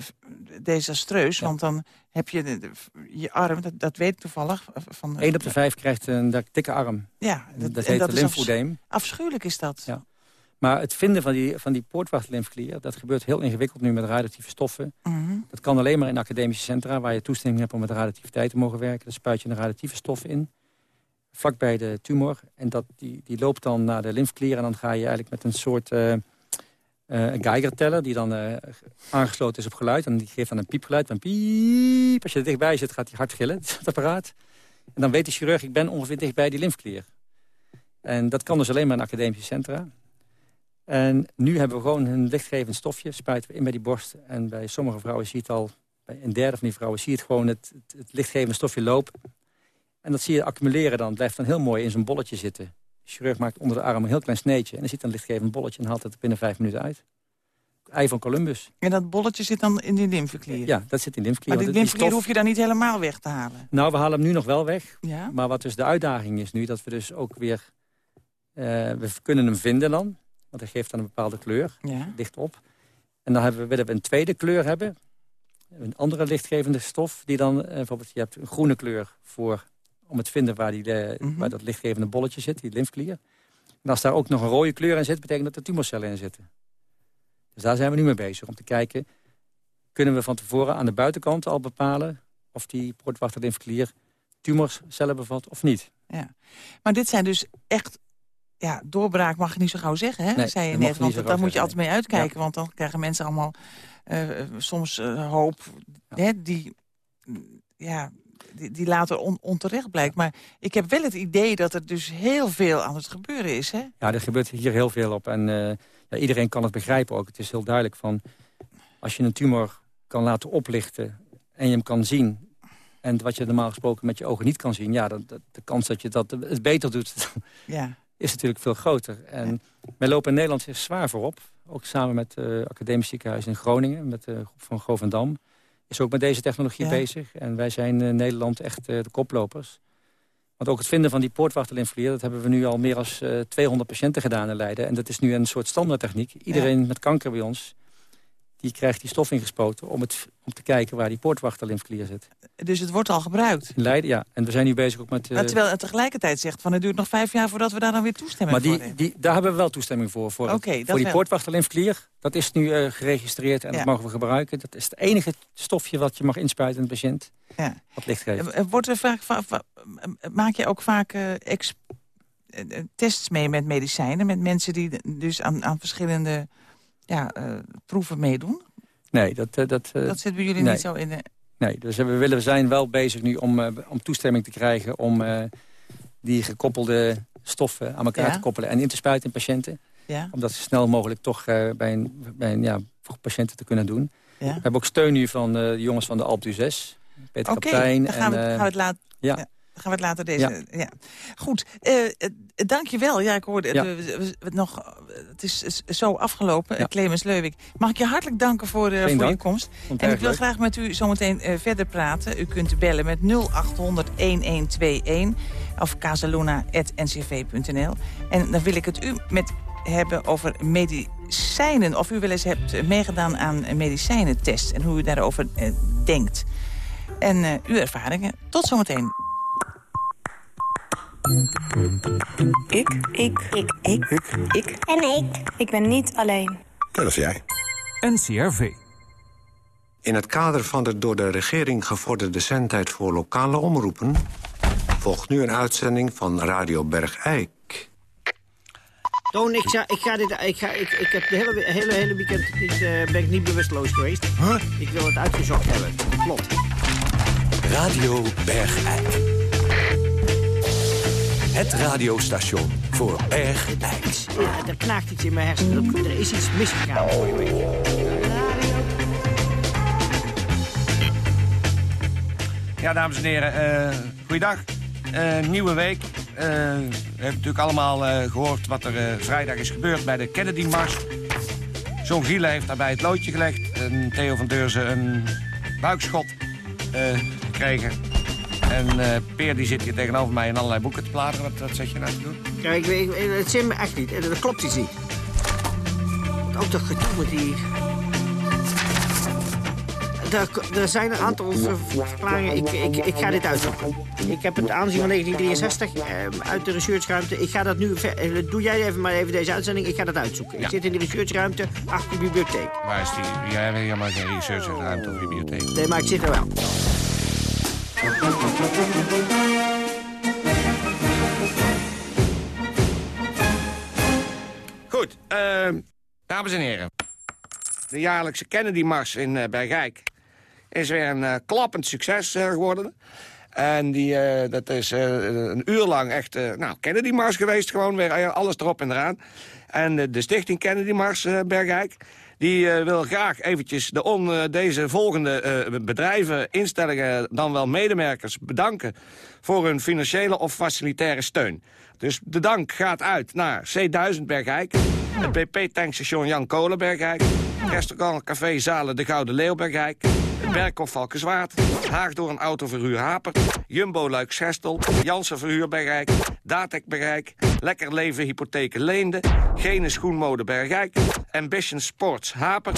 S3: desastreus. Want dan heb je je arm, dat, dat weet ik toevallig. Van,
S4: 1 op de 5 krijgt een dikke arm. Ja, dat, dat heet dat lymfoedeem.
S3: Afschuwelijk is dat.
S4: Ja. Maar het vinden van die, van die poortwachtlymfklier... dat gebeurt heel ingewikkeld nu met radioactieve stoffen. Mhm. Dat kan alleen maar in academische centra... waar je toestemming hebt om met radioactiviteit te mogen werken. Dan spuit je een radioactieve stof in, vlakbij de tumor. En dat, die, die loopt dan naar de lymfklier... en dan ga je eigenlijk met een soort uh, Geiger-teller... die dan uh, aangesloten is op geluid. En die geeft dan een piepgeluid. Van piep. Als je er dichtbij zit, gaat hij hard gillen, (laughs) het apparaat. En dan weet de chirurg, ik ben ongeveer dichtbij die lymfklier. En dat kan dus alleen maar in academische centra. En nu hebben we gewoon een lichtgevend stofje, spuiten we in bij die borst. En bij sommige vrouwen zie je het al, bij een derde van die vrouwen zie je het gewoon het, het, lichtgevende stofje lopen. En dat zie je accumuleren dan. Het blijft dan heel mooi in zo'n bolletje zitten. De chirurg maakt onder de arm een heel klein sneetje. En dan ziet een lichtgevend bolletje en haalt het binnen vijf minuten uit. Ei van Columbus.
S3: En dat bolletje zit dan in die lymfeklier?
S4: Ja, dat zit in de lymfeklier.
S3: Maar die lymfeklier hoef je dan niet helemaal weg te halen?
S4: Nou, we halen hem nu nog wel weg. Ja? Maar wat dus de uitdaging is nu, dat we dus ook weer... Uh, we kunnen hem vinden dan. Want hij geeft dan een bepaalde kleur, ja. licht op. En dan hebben we, willen we een tweede kleur hebben. Een andere lichtgevende stof. Die dan, eh, bijvoorbeeld, je hebt een groene kleur voor, om het te vinden waar, die, mm waar dat lichtgevende bolletje zit, die lymfklier. En als daar ook nog een rode kleur in zit, betekent dat er tumorcellen in zitten. Dus daar zijn we nu mee bezig, om te kijken... kunnen we van tevoren aan de buitenkant al bepalen... of die portwachter lymfklier tumorcellen bevat of niet. Ja.
S3: Maar dit zijn dus echt ja, doorbraak mag je niet zo gauw zeggen, hè? zei je net. Want daar moet je altijd mee uitkijken. Want dan krijgen mensen allemaal uh, soms uh, hoop hè, die, ja, die, die later on, onterecht blijkt. Maar ik heb wel het idee dat er dus heel veel aan het gebeuren is. Hè?
S4: Ja, er gebeurt hier heel veel op. En uh, ja, iedereen kan het begrijpen ook. Het is heel duidelijk van... als je een tumor kan laten oplichten en je hem kan zien... en wat je normaal gesproken met je ogen niet kan zien... ja, dan, de, de kans dat je dat het beter doet... (laughs) Ja is natuurlijk veel groter. En wij lopen in Nederland zich zwaar voorop. Ook samen met het uh, Academisch Ziekenhuis in Groningen, met de groep van Govendam. Is ook met deze technologie bezig. En wij zijn in Nederland echt uh, de koplopers. Want ook het vinden van die poortwachterlymfklier... dat hebben we nu al meer dan uh, 200 patiënten gedaan in Leiden. En dat is nu een soort standaardtechniek. Iedereen met kanker bij ons die krijgt die stof ingespoten om, het, om te kijken waar die poortwachterlymfklier zit.
S3: Dus het wordt al gebruikt?
S4: In Leiden, ja. En we zijn nu bezig ook met...
S3: Uh... terwijl het tegelijkertijd zegt van het duurt nog vijf jaar voordat we daar dan weer toestemming
S4: maar die, Die, daar hebben we wel toestemming voor. Voor, voor die poortwachterlymfklier. Dat is nu uh, geregistreerd en dat mogen we gebruiken. Dat is het enige stofje wat je mag inspuiten in de patiënt. Ja. Wat licht geeft.
S3: Eh, wordt er vaak, maak je ook vaak tests mee met medicijnen? Met mensen die dus aan, aan verschillende ja, uh, proeven meedoen?
S4: Nee, dat... Uh, dat,
S3: uh, dat zit bij jullie niet zo in de...
S4: Nee, dus we, willen, we zijn wel bezig nu om, om toestemming te krijgen... om die gekoppelde stoffen aan elkaar te koppelen en in te spuiten in patiënten. Ja. Om dat zo snel mogelijk toch bij, een, bij een, ja, voor patiënten te kunnen doen. Ja. We hebben ook steun nu van de jongens van de Alp 6. Peter okay, Kaptein.
S3: dan gaan, we, gaan we het laten... Ja. Gaan we het later deze... Ja. Goed, uh, dank je wel. Ja, ik hoorde ja. het nog... Het is, zo afgelopen, ja. Clemens Leuwik. Mag ik je hartelijk danken voor, uh, voor je komst. En ik wil graag met u zometeen uh, verder praten. U kunt bellen met 0800-1121 of casaluna.ncv.nl. En dan wil ik het u met hebben over medicijnen. Of u wel eens hebt meegedaan aan een medicijnentest en hoe u daarover eh, denkt. En uw ervaringen. Tot zometeen.
S7: Ik. Ik. Ik. Ik. Ik. Ik. En ik. Ik ben niet alleen.
S8: Dat is jij.
S9: NCRV.
S8: In het kader van de door de regering gevorderde zendtijd voor lokale omroepen... volgt nu een uitzending van Radio Bergijk.
S10: Toon, ik, ga, ik, ga dit, ik, ga, ik, ik heb de hele, hele, hele weekend niet, uh, ben ik niet bewusteloos geweest. Huh? Ik wil het uitgezocht hebben. Klopt.
S9: Radio Bergijk. Het radiostation voor Bergijks.
S10: Ja, er knaagt iets in mijn hersenen. Er is iets misgegaan week.
S11: Ja, dames en heren, uh, goeiedag. Uh, nieuwe week. Uh, we hebben natuurlijk allemaal uh, gehoord wat er uh, vrijdag is gebeurd bij de Kennedy-mars. John Giele heeft daarbij het loodje gelegd. En Theo van Deurzen een buikschot gekregen. En Peer die zit hier tegenover mij in allerlei boeken te bladeren. Wat, wat zeg je nou te doen?
S10: Kijk, ik, het zit me echt niet. Dat klopt iets niet. Ook dat gedoe met die er, zijn een aantal verklaringen. Ik, ik, ik ga dit uitzoeken. Ik heb het aanzien van 1963 eh, uit de researchruimte. Ik ga dat nu... Eh, doe jij even maar even deze uitzending. Ik ga dat uitzoeken. Ik zit in de researchruimte achter de bibliotheek.
S11: Waar is die? Jij hebt helemaal geen researchruimte of bibliotheek.
S10: Nee, maar ik zit er wel.
S11: Goed, uh, dames en heren. De jaarlijkse Kennedy-mars in uh, Bergijk is weer een uh, klappend succes uh, geworden. En die, dat is een uur lang echt nou, Kennedy-mars geweest. Gewoon weer alles erop en eraan. En de stichting Kennedy-mars Bergijk... die wil graag eventjes de on, deze volgende bedrijven, instellingen... dan wel medewerkers bedanken voor hun financiële of facilitaire steun. Dus de dank gaat uit naar C1000 Bergijk... het BP-tankstation Jan Kolenbergijk... restaurant Café Zalen de Gouden Leeuw Bergijk... Berkhoff Valkenswaard, door een Autoverhuur Haper, Jumbo Luik-Gestel, Janssen Verhuur Bergijk, Datek Lekker Leven Hypotheken Leende, Gene Schoenmode Bergijk, Ambition Sports Haper,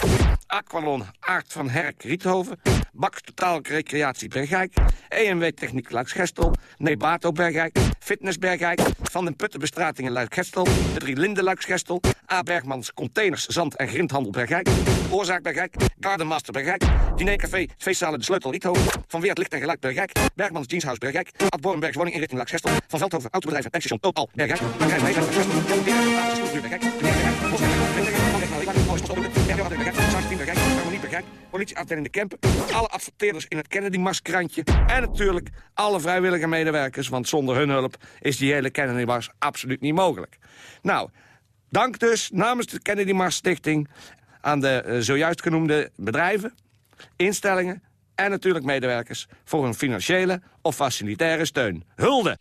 S11: Aqualon Aart van Herk Riethoven, Bak Totaal Recreatie Bergijk, EMW Techniek Luik-Gestel, Nebato Bergijk, Fitness Bergijk, Van den Putten Bestratingen De Drie Linden Luik-Gestel, A. Bergmans Containers Zand en Grindhandel Bergijk, Oorzaak Bergijk, Gardenmaster Bergijk, Dinercafé Feestzalen De Sleutel Riethoven. Van Weert Licht en Geluid Bergijk. Bergmans Jeanshuis Bergijk. Ad Bornbergs Woninginrichting Laksgestel. Van Veldhoven Autobedrijf en Tankstation Total Bergijk. Bedrijf Wijzer Laksgestel. Jan Bergijk. Bergijk. Politieafdeling De Kempen. Alle adverteerders in het Kennedy-Mars-krantje. En natuurlijk alle vrijwillige medewerkers. Want zonder hun hulp is die hele Kennedy-Mars absoluut niet mogelijk. Nou, dank dus namens de Kennedy-Mars Stichting aan de uh, zojuist genoemde bedrijven instellingen en natuurlijk medewerkers voor hun financiële of facilitaire steun. Hulde!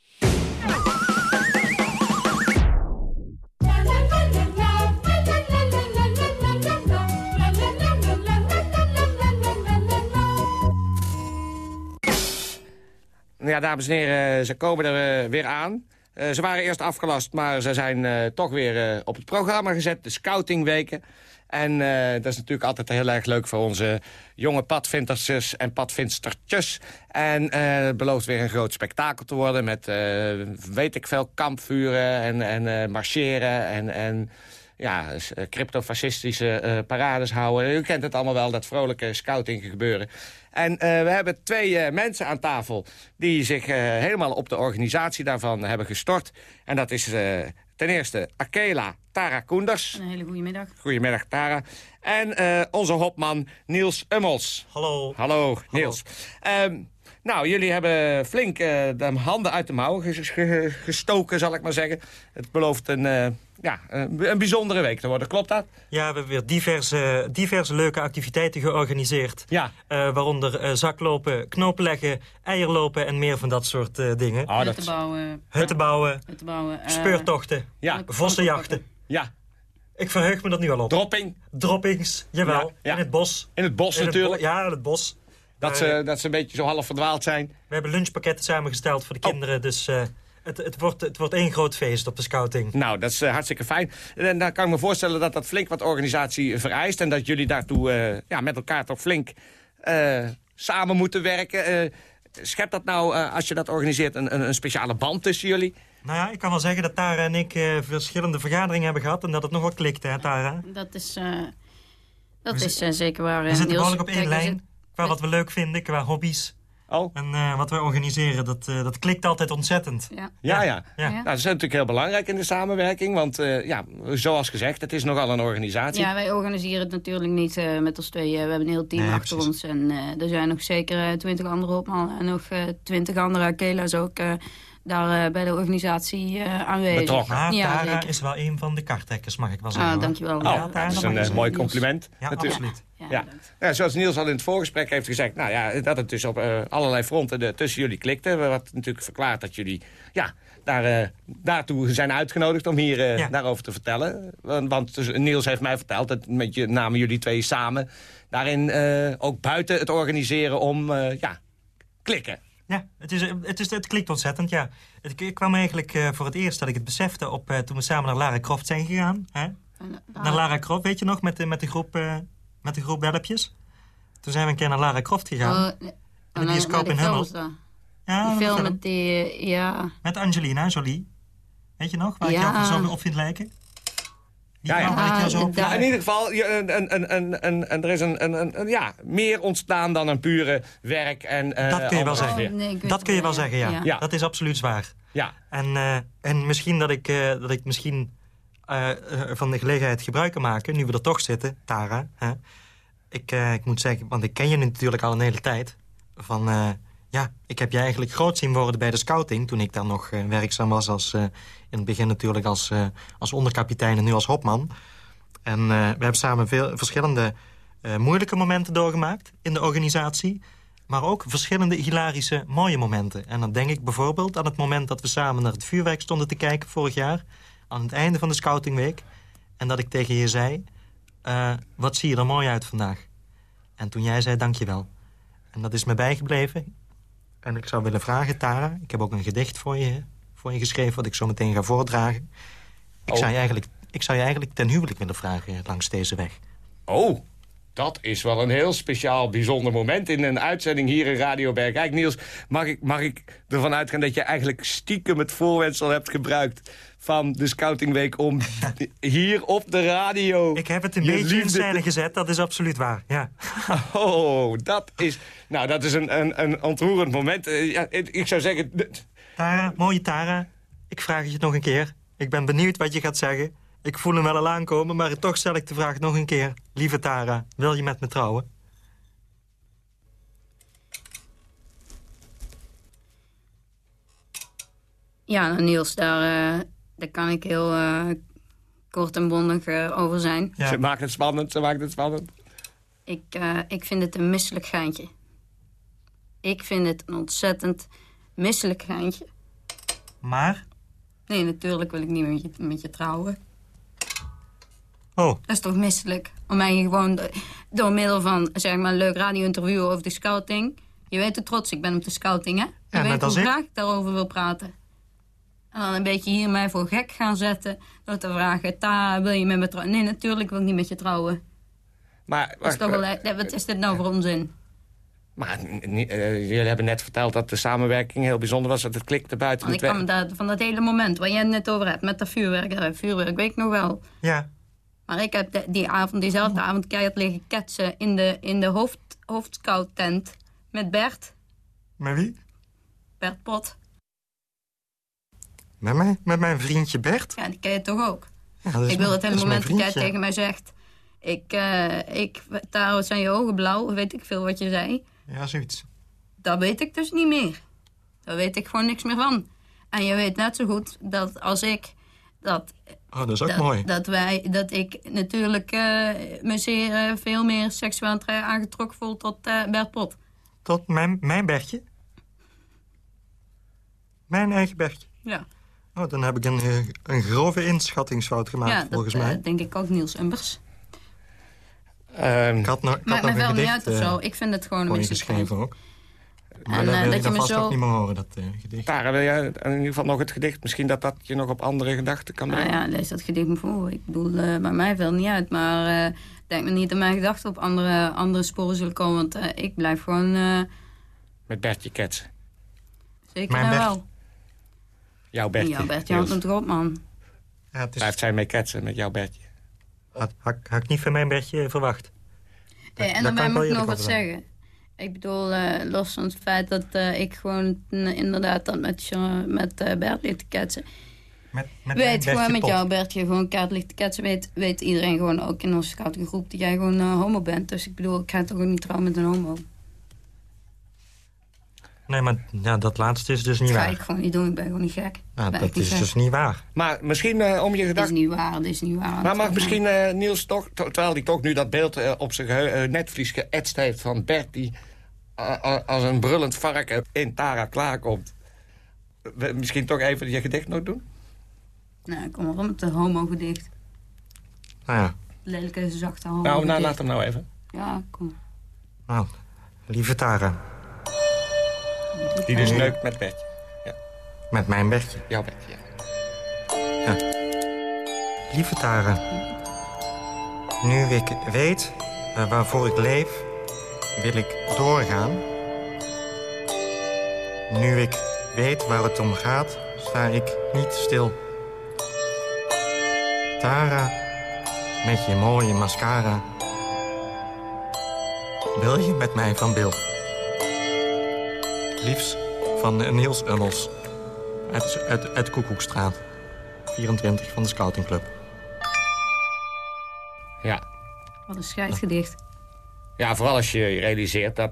S11: Ja, dames en heren, ze komen er eh, weer aan. Uh, ze waren eerst afgelast, maar ze zijn uh, toch weer op het programma gezet. De scoutingweken. En dat is natuurlijk altijd heel erg leuk voor onze jonge padvintertjes en padvinstertjes. En het belooft weer een groot spektakel te worden met, weet ik veel, kampvuren en, en marcheren en... en ja, cryptofascistische parades houden. U kent het allemaal wel, dat vrolijke scouting gebeuren. En uh, we hebben twee uh, mensen aan tafel die zich uh, helemaal op de organisatie daarvan hebben gestort. En dat is ten eerste Akela Tara Koenders.
S12: Een hele goede middag.
S11: Goedemiddag, Tara. En uh, onze hopman Niels Ummels.
S13: Hallo.
S11: Hallo, Niels. Hallo. Um, Nou, jullie hebben flink uh, de handen uit de mouwen gestoken, zal ik maar zeggen. Het belooft een, uh, ja, een bijzondere week te worden. Klopt dat?
S12: Ja, we hebben weer diverse, diverse leuke activiteiten georganiseerd.
S11: Ja.
S12: Uh, waaronder zaklopen, knopen leggen, eierlopen en meer van dat soort dingen.
S13: Oh, Hutten bouwen.
S12: Hutten bouwen.
S13: Hutten bouwen.
S12: speurtochten.
S11: Ja.
S12: Vossenjachten.
S11: Ja.
S12: Ik verheug me er nu al op.
S11: Dropping.
S12: Droppings, jawel. Ja, In het bos.
S11: In het bos natuurlijk.
S12: ja, in het bos.
S11: Dat, ze, dat ze een beetje zo half verdwaald zijn.
S12: We hebben lunchpakketten samengesteld voor de oh. kinderen. Dus uh, het, het, wordt, het wordt één groot feest op de scouting.
S11: Nou, dat is uh, hartstikke fijn. En dan kan ik me voorstellen dat dat flink wat organisatie vereist. En dat jullie daartoe uh, ja, met elkaar toch flink samen moeten werken. schept dat nou, als je dat organiseert, een, een, een, speciale band tussen jullie?
S12: Nou ja, ik kan wel zeggen dat Tara en ik verschillende vergaderingen hebben gehad... en dat het nog wel klikt, hè, Tara?
S13: Dat is, dat is zeker waar.
S12: We zitten behoorlijk op één lijn. Qua wat we leuk vinden, qua hobby's.
S11: Oh.
S12: En uh, wat we organiseren, dat, uh, dat klikt altijd ontzettend.
S11: Ja, ja. ja. ja. Nou, dat is natuurlijk heel belangrijk in de samenwerking. Want uh, ja, zoals gezegd, het is nogal een organisatie.
S13: Ja, wij organiseren het natuurlijk niet met ons tweeën. We hebben een heel team nee, achter precies. ons. En er zijn nog zeker twintig andere opmannen. En nog twintig andere Akela's ook daar uh, bij de organisatie uh, aanwezig.
S11: Betrokken.
S12: Ah, ja, Tara is wel een van de kartrekkers, mag ik wel zeggen.
S13: Ah, dankjewel.
S11: Oh, ja, dat is een uh, mooi compliment.
S12: Ja, absoluut.
S11: Ja, ja. zoals Niels al in het voorgesprek heeft gezegd... Nou ja, dat het dus op allerlei fronten de, tussen jullie klikte. Wat natuurlijk verklaart dat jullie ja, daar, daartoe zijn uitgenodigd... om hier daarover te vertellen. Want, want dus, Niels heeft mij verteld, dat met je, namen jullie twee samen... daarin ook buiten het organiseren om ja, klikken.
S12: Ja, het, is, het, is, het klikt ontzettend, ja. Het, ik kwam eigenlijk uh, voor het eerst dat ik het besefte op, uh, toen we samen naar Lara Croft zijn gegaan. Hè? Naar Lara Croft, weet je nog, met de, met de groep, uh, met de groep belpjes. Toen zijn we een keer naar Lara Croft gegaan.
S13: Oh, in de bioscoop in Hummel. Ja, die film met die, ja...
S12: Met Angelina Jolie. Weet je nog, waar ja. ik jou zo op vind lijken?
S11: Ja, ja. Zo ja, in ieder geval, een, een, een, een, er is een, een, een, ja, meer ontstaan dan een pure werk. En, uh,
S12: dat kun je wel zeggen. Oh, nee, dat kun je wel zeggen, ja. ja. Dat is absoluut zwaar.
S11: Ja.
S12: En, uh, en misschien dat ik, uh, dat ik misschien van de gelegenheid gebruik kan maken, nu we er toch zitten, Tara. Hè? Ik, ik moet zeggen, want ik ken je natuurlijk al een hele tijd. Van, ja, ik heb je eigenlijk groot zien worden bij de scouting... toen ik daar nog uh, werkzaam was als, uh, in het begin natuurlijk als, uh, als onderkapitein... en nu als hopman. En we hebben samen veel verschillende moeilijke momenten doorgemaakt in de organisatie... maar ook verschillende hilarische mooie momenten. En dan denk ik bijvoorbeeld aan het moment dat we samen naar het vuurwerk stonden te kijken... vorig jaar, aan het einde van de scoutingweek... en dat ik tegen je zei, wat zie je er mooi uit vandaag? En toen jij zei, dankjewel. En dat is me bijgebleven. En ik zou willen vragen, Tara, ik heb ook een gedicht voor je, voor je geschreven... wat ik zo meteen ga voordragen. Ik, oh. zou je eigenlijk, ik zou je eigenlijk ten huwelijk willen vragen langs deze weg.
S11: Oh, dat is wel een heel speciaal, bijzonder moment in een uitzending hier in Radio Bergijk. Niels, mag ik, mag ik ervan uitgaan dat je eigenlijk stiekem het voorwensel hebt gebruikt van de Scoutingweek om (laughs) hier op de radio...
S12: Ik heb het een beetje in scène gezet, dat is absoluut waar, ja. (laughs)
S11: Oh, dat is, nou, dat is een, een, een ontroerend moment. Uh, ja, ik zou zeggen...
S12: Tara, mooie Tara, ik vraag je het nog een keer. Ik ben benieuwd wat je gaat zeggen. Ik voel hem wel al aankomen, maar toch stel ik de vraag nog een keer. Lieve Tara, wil je met me trouwen?
S13: Ja, nou, Niels, daar, uh, daar kan ik heel uh, kort en bondig uh, over zijn.
S11: Ja. Ze maakt het spannend, ze maakt het spannend.
S13: Ik, ik vind het een misselijk geintje. Ik vind het een ontzettend misselijk geintje.
S12: Maar?
S13: Nee, natuurlijk wil ik niet met je, met je trouwen.
S12: Oh.
S13: Dat is toch misselijk? Om mij gewoon door middel van zeg maar, een leuk radio-interview over de scouting... Je weet hoe trots ik ben op de scouting, hè? Je
S12: ja,
S13: weet hoe graag ik daarover wil praten. En dan een beetje hier mij voor gek gaan zetten... door te vragen, Ta, wil je met me trouwen? Nee, natuurlijk wil ik niet met je trouwen.
S11: Maar,
S13: is toch wel, wat is dit nou voor onzin?
S11: Maar uh, jullie hebben net verteld dat de samenwerking heel bijzonder was. Dat het klikte buiten
S13: Want ik kwam dat, van dat hele moment waar jij het net over hebt. Met dat vuurwerk. vuurwerk weet ik nog wel.
S12: Ja.
S13: Maar ik heb die avond, diezelfde avond keihard liggen ketsen in de, in de hoofd, hoofdscout-tent met Bert.
S12: Met wie?
S13: Bert Pot.
S12: Met, mij, met mijn vriendje Bert?
S13: Ja, die ken je toch ook? Ja, ik wil het hele moment dat jij tegen mij zegt... Ik, uh, ik, daar zijn je ogen blauw, weet ik veel wat je zei.
S12: Ja, zoiets.
S13: dat weet ik dus niet meer. Daar weet ik gewoon niks meer van. En je weet net zo goed dat als ik... Dat,
S12: oh, dat is ook mooi.
S13: Dat, wij, dat ik natuurlijk uh, me zeer uh, veel meer seksueel aangetrokken voel tot uh, Bert Pot.
S12: Tot mijn, mijn Bertje? Mijn eigen Bertje?
S13: Ja.
S12: Oh, dan heb ik een, een grove inschattingsfout gemaakt,
S13: ja,
S12: volgens
S13: dat,
S12: mij.
S13: denk ik ook Niels Umbers.
S12: Um, ik had nog, ik
S13: Maakt
S12: had
S13: me
S12: nog
S13: wel
S12: een
S13: niet uit of zo. Ik vind het gewoon een beetje
S12: geschreven ook. Maar
S13: en,
S12: dat
S13: uh,
S12: wil
S13: dat
S12: je
S13: je
S12: vast
S13: zo...
S12: ook niet meer horen, dat uh, gedicht.
S11: Tara, wil jij in ieder geval nog het gedicht? Misschien dat dat je nog op andere gedachten kan brengen?
S13: Nou ja, lees dat gedicht me voor. Ik bedoel, uh, bij mij veel niet uit. Maar uh, denk me niet dat mijn gedachten op andere, andere sporen zullen komen. Want uh, ik blijf gewoon... uh,
S11: Met Bertje ketsen.
S13: Zeker mijn Bert. wel.
S11: Jouw Bertje.
S13: Ja, Bertje houdt hem toch op, man.
S11: Ja, het is... Blijft zij mee ketsen met jouw Bertje?
S12: Had, had, had ik niet van mijn Bertje verwacht.
S13: Hey, en daarbij moet ik nog wat zeggen. Ik bedoel, uh, los van het feit dat uh, ik gewoon uh, inderdaad dat met, met Bert ligt te ketsen.
S12: Met, met
S13: weet gewoon met jou, Bertje, gewoon kaart ligt te ketsen. Weet, weet iedereen gewoon ook in onze groep dat jij gewoon homo bent. Dus ik bedoel, ik ga toch ook niet trouwen met een homo.
S12: Nee, maar ja, dat laatste is dus niet
S13: dat
S12: waar.
S13: Dat ga ik gewoon niet doen, ik ben gewoon niet gek. Ben
S12: dat
S13: niet
S12: is
S13: gek.
S12: dus niet waar.
S11: Maar misschien uh, om je gedachten...
S13: Dat is niet waar, dat is niet waar.
S11: Maar mag misschien uh, Niels toch, terwijl hij toch nu dat beeld uh, op zijn netvlies geëtst heeft van Bert... die als een brullend varken in Tara klaarkomt... misschien toch even je gedicht nog doen?
S13: Nou, kom maar op met de homo-gedicht.
S12: Nou ja.
S13: Lelijke, zachte homo
S11: Nou, nou, laat hem nou even.
S13: Ja, kom.
S12: Nou, lieve Tara...
S11: Die dus neukt met Bertje. Ja.
S12: Met mijn Bertje?
S11: Jouw Bertje,
S12: ja. ja. Lieve Tara, nu ik weet uh, waarvoor ik leef, wil ik doorgaan. Nu ik weet waar het om gaat, sta ik niet stil. Tara, met je mooie mascara, wil je met mij van beeld? Liefst van Niels Ummels. Uit, uit, uit Koekoekstraat. 24 van de Scoutingclub.
S11: Ja.
S13: Wat een scheidgedicht.
S11: Ja, vooral als je realiseert dat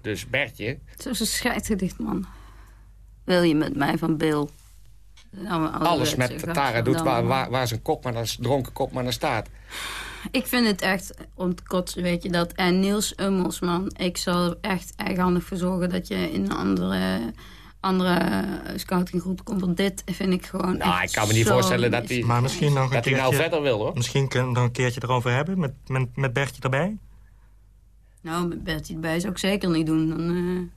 S11: dus Bertje...
S13: Het is een scheidgedicht, man. Wil je met mij van Bill?
S11: Nou, Alles met Tara doet waar, waar, waar zijn kop maar naar, dronken kop maar naar staat.
S13: Ik vind het echt om te kotsen, weet je dat. En Niels Ummels, man. Ik zal er echt eigenhandig voor zorgen dat je in een andere, andere scoutinggroep komt. Want dit vind ik gewoon
S11: Nou, ik kan me niet voorstellen dat hij,
S12: maar misschien nog een
S11: dat hij nou verder wil, hoor.
S12: Misschien kunnen we nog een keertje erover hebben, met, met, met Bertje erbij.
S13: Nou, met Bertje erbij zou ik zeker niet doen. Dan, uh...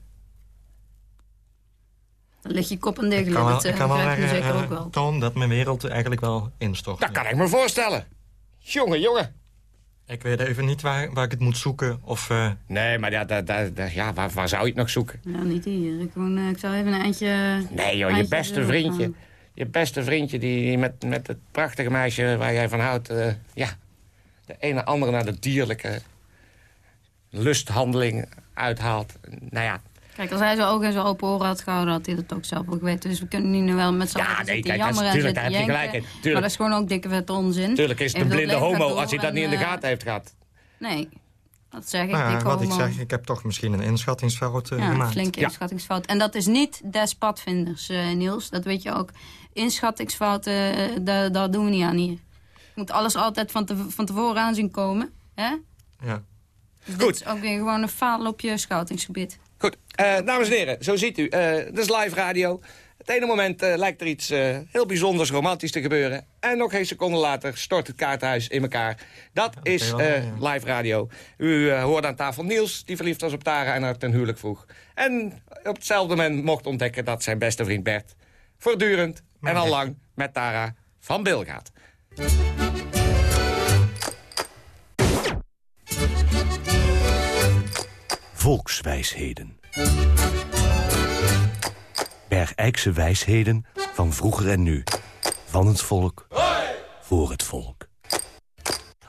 S13: dan je kop en degelijk.
S12: Ik kan wel,
S13: dat,
S12: ik kan wel,
S13: uh, zeker
S12: uh,
S13: ook wel.
S12: toon dat mijn wereld eigenlijk wel instort.
S11: Dat kan ik me voorstellen. Jongen, jongen.
S12: Ik weet even niet waar, waar ik het moet zoeken. Of, uh...
S11: Nee, maar ja, da, da, da, ja waar, waar, zou je het nog zoeken?
S13: Ja, niet hier. Ik, gewoon, uh, ik zou even een eindje...
S11: Nee joh, je beste vriendje. Gaan. Je beste vriendje die met, met het prachtige meisje waar jij van houdt... Uh, ja, de ene andere naar de dierlijke lusthandeling uithaalt. Nou ja,
S13: Kijk, als hij zijn ogen en zijn open oren had gehouden, had hij dat ook zelf ook weten. Dus we kunnen nu wel met z'n allen
S11: ja, nee, kijk,
S13: jammer
S11: dat,
S13: en
S11: tuurlijk,
S13: zitten
S11: daar heb je gelijk. Tuurlijk.
S13: Maar dat is gewoon ook dikke vette onzin.
S11: Tuurlijk is het een blinde homo als hij dat niet in de
S13: en,
S11: gaten heeft gehad.
S13: Nee, dat zeg ik.
S12: Nou ja,
S13: dikke
S12: wat
S13: homo.
S12: ik zeg, ik heb toch misschien een inschattingsfout uh,
S13: ja,
S12: gemaakt.
S13: een flinke
S11: Ja.
S13: inschattingsfout. En dat is niet des padvinders, eh, Niels. Dat weet je ook. Inschattingsfouten, eh, daar, daar doen we niet aan hier. Je moet alles altijd van, te, van tevoren aanzien komen. Hè?
S12: Ja.
S13: Dus
S11: Goed.
S13: dit is ook weer gewoon een faal op je scoutingsgebied.
S11: Goed, eh, dames en heren, zo ziet u, eh dat is live radio. Het ene moment eh, lijkt er iets heel bijzonders romantisch te gebeuren. En nog geen seconde later stort het kaarthuis in elkaar. Dat is live radio. U hoorde aan tafel Niels, die verliefd was op Tara en haar ten huwelijk vroeg. En op hetzelfde moment mocht ontdekken dat zijn beste vriend Bert... voortdurend en al lang met Tara van Bil gaat.
S9: Volkswijsheden. Bergijkse wijsheden van vroeger en nu. Van het volk, voor het volk.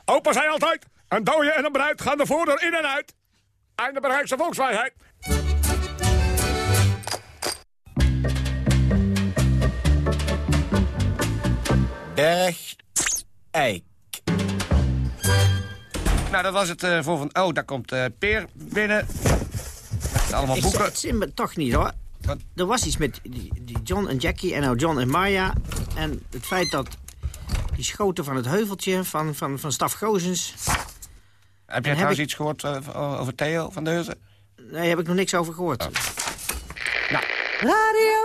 S14: Opa zei altijd, een dode en een bruid gaan de voordeur in en uit. Einde Bergijkse volkswijsheid.
S11: Bergijk. Nou, dat was het eh, voor van... Oh, daar komt eh, Peer binnen. Allemaal boeken.
S10: Het zit me toch niet, hoor. Wat? Er was iets met die, die John en Jackie en nou John en Maya. En het feit dat die schoten van het heuveltje van, van, van Staf Gozens...
S11: Heb jij trouwens iets gehoord uh, over Theo van Deurzen?
S10: Nee, heb ik nog niks over gehoord. Oh.
S11: Nou.
S10: Radio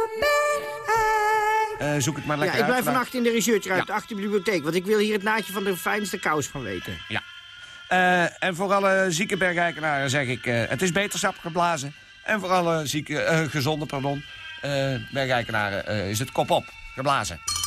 S11: uh, zoek het maar lekker
S10: ja, ik blijf
S11: uit,
S10: vannacht in de researchruimte ja. achter de bibliotheek. Want ik wil hier het naadje van de fijnste kous van weten.
S11: Ja. Uh, en voor alle zieke bergeikenaren zeg ik... Uh, het is beterschap geblazen. En voor alle zieke, gezonde pardon, bergeikenaren is het kop op geblazen.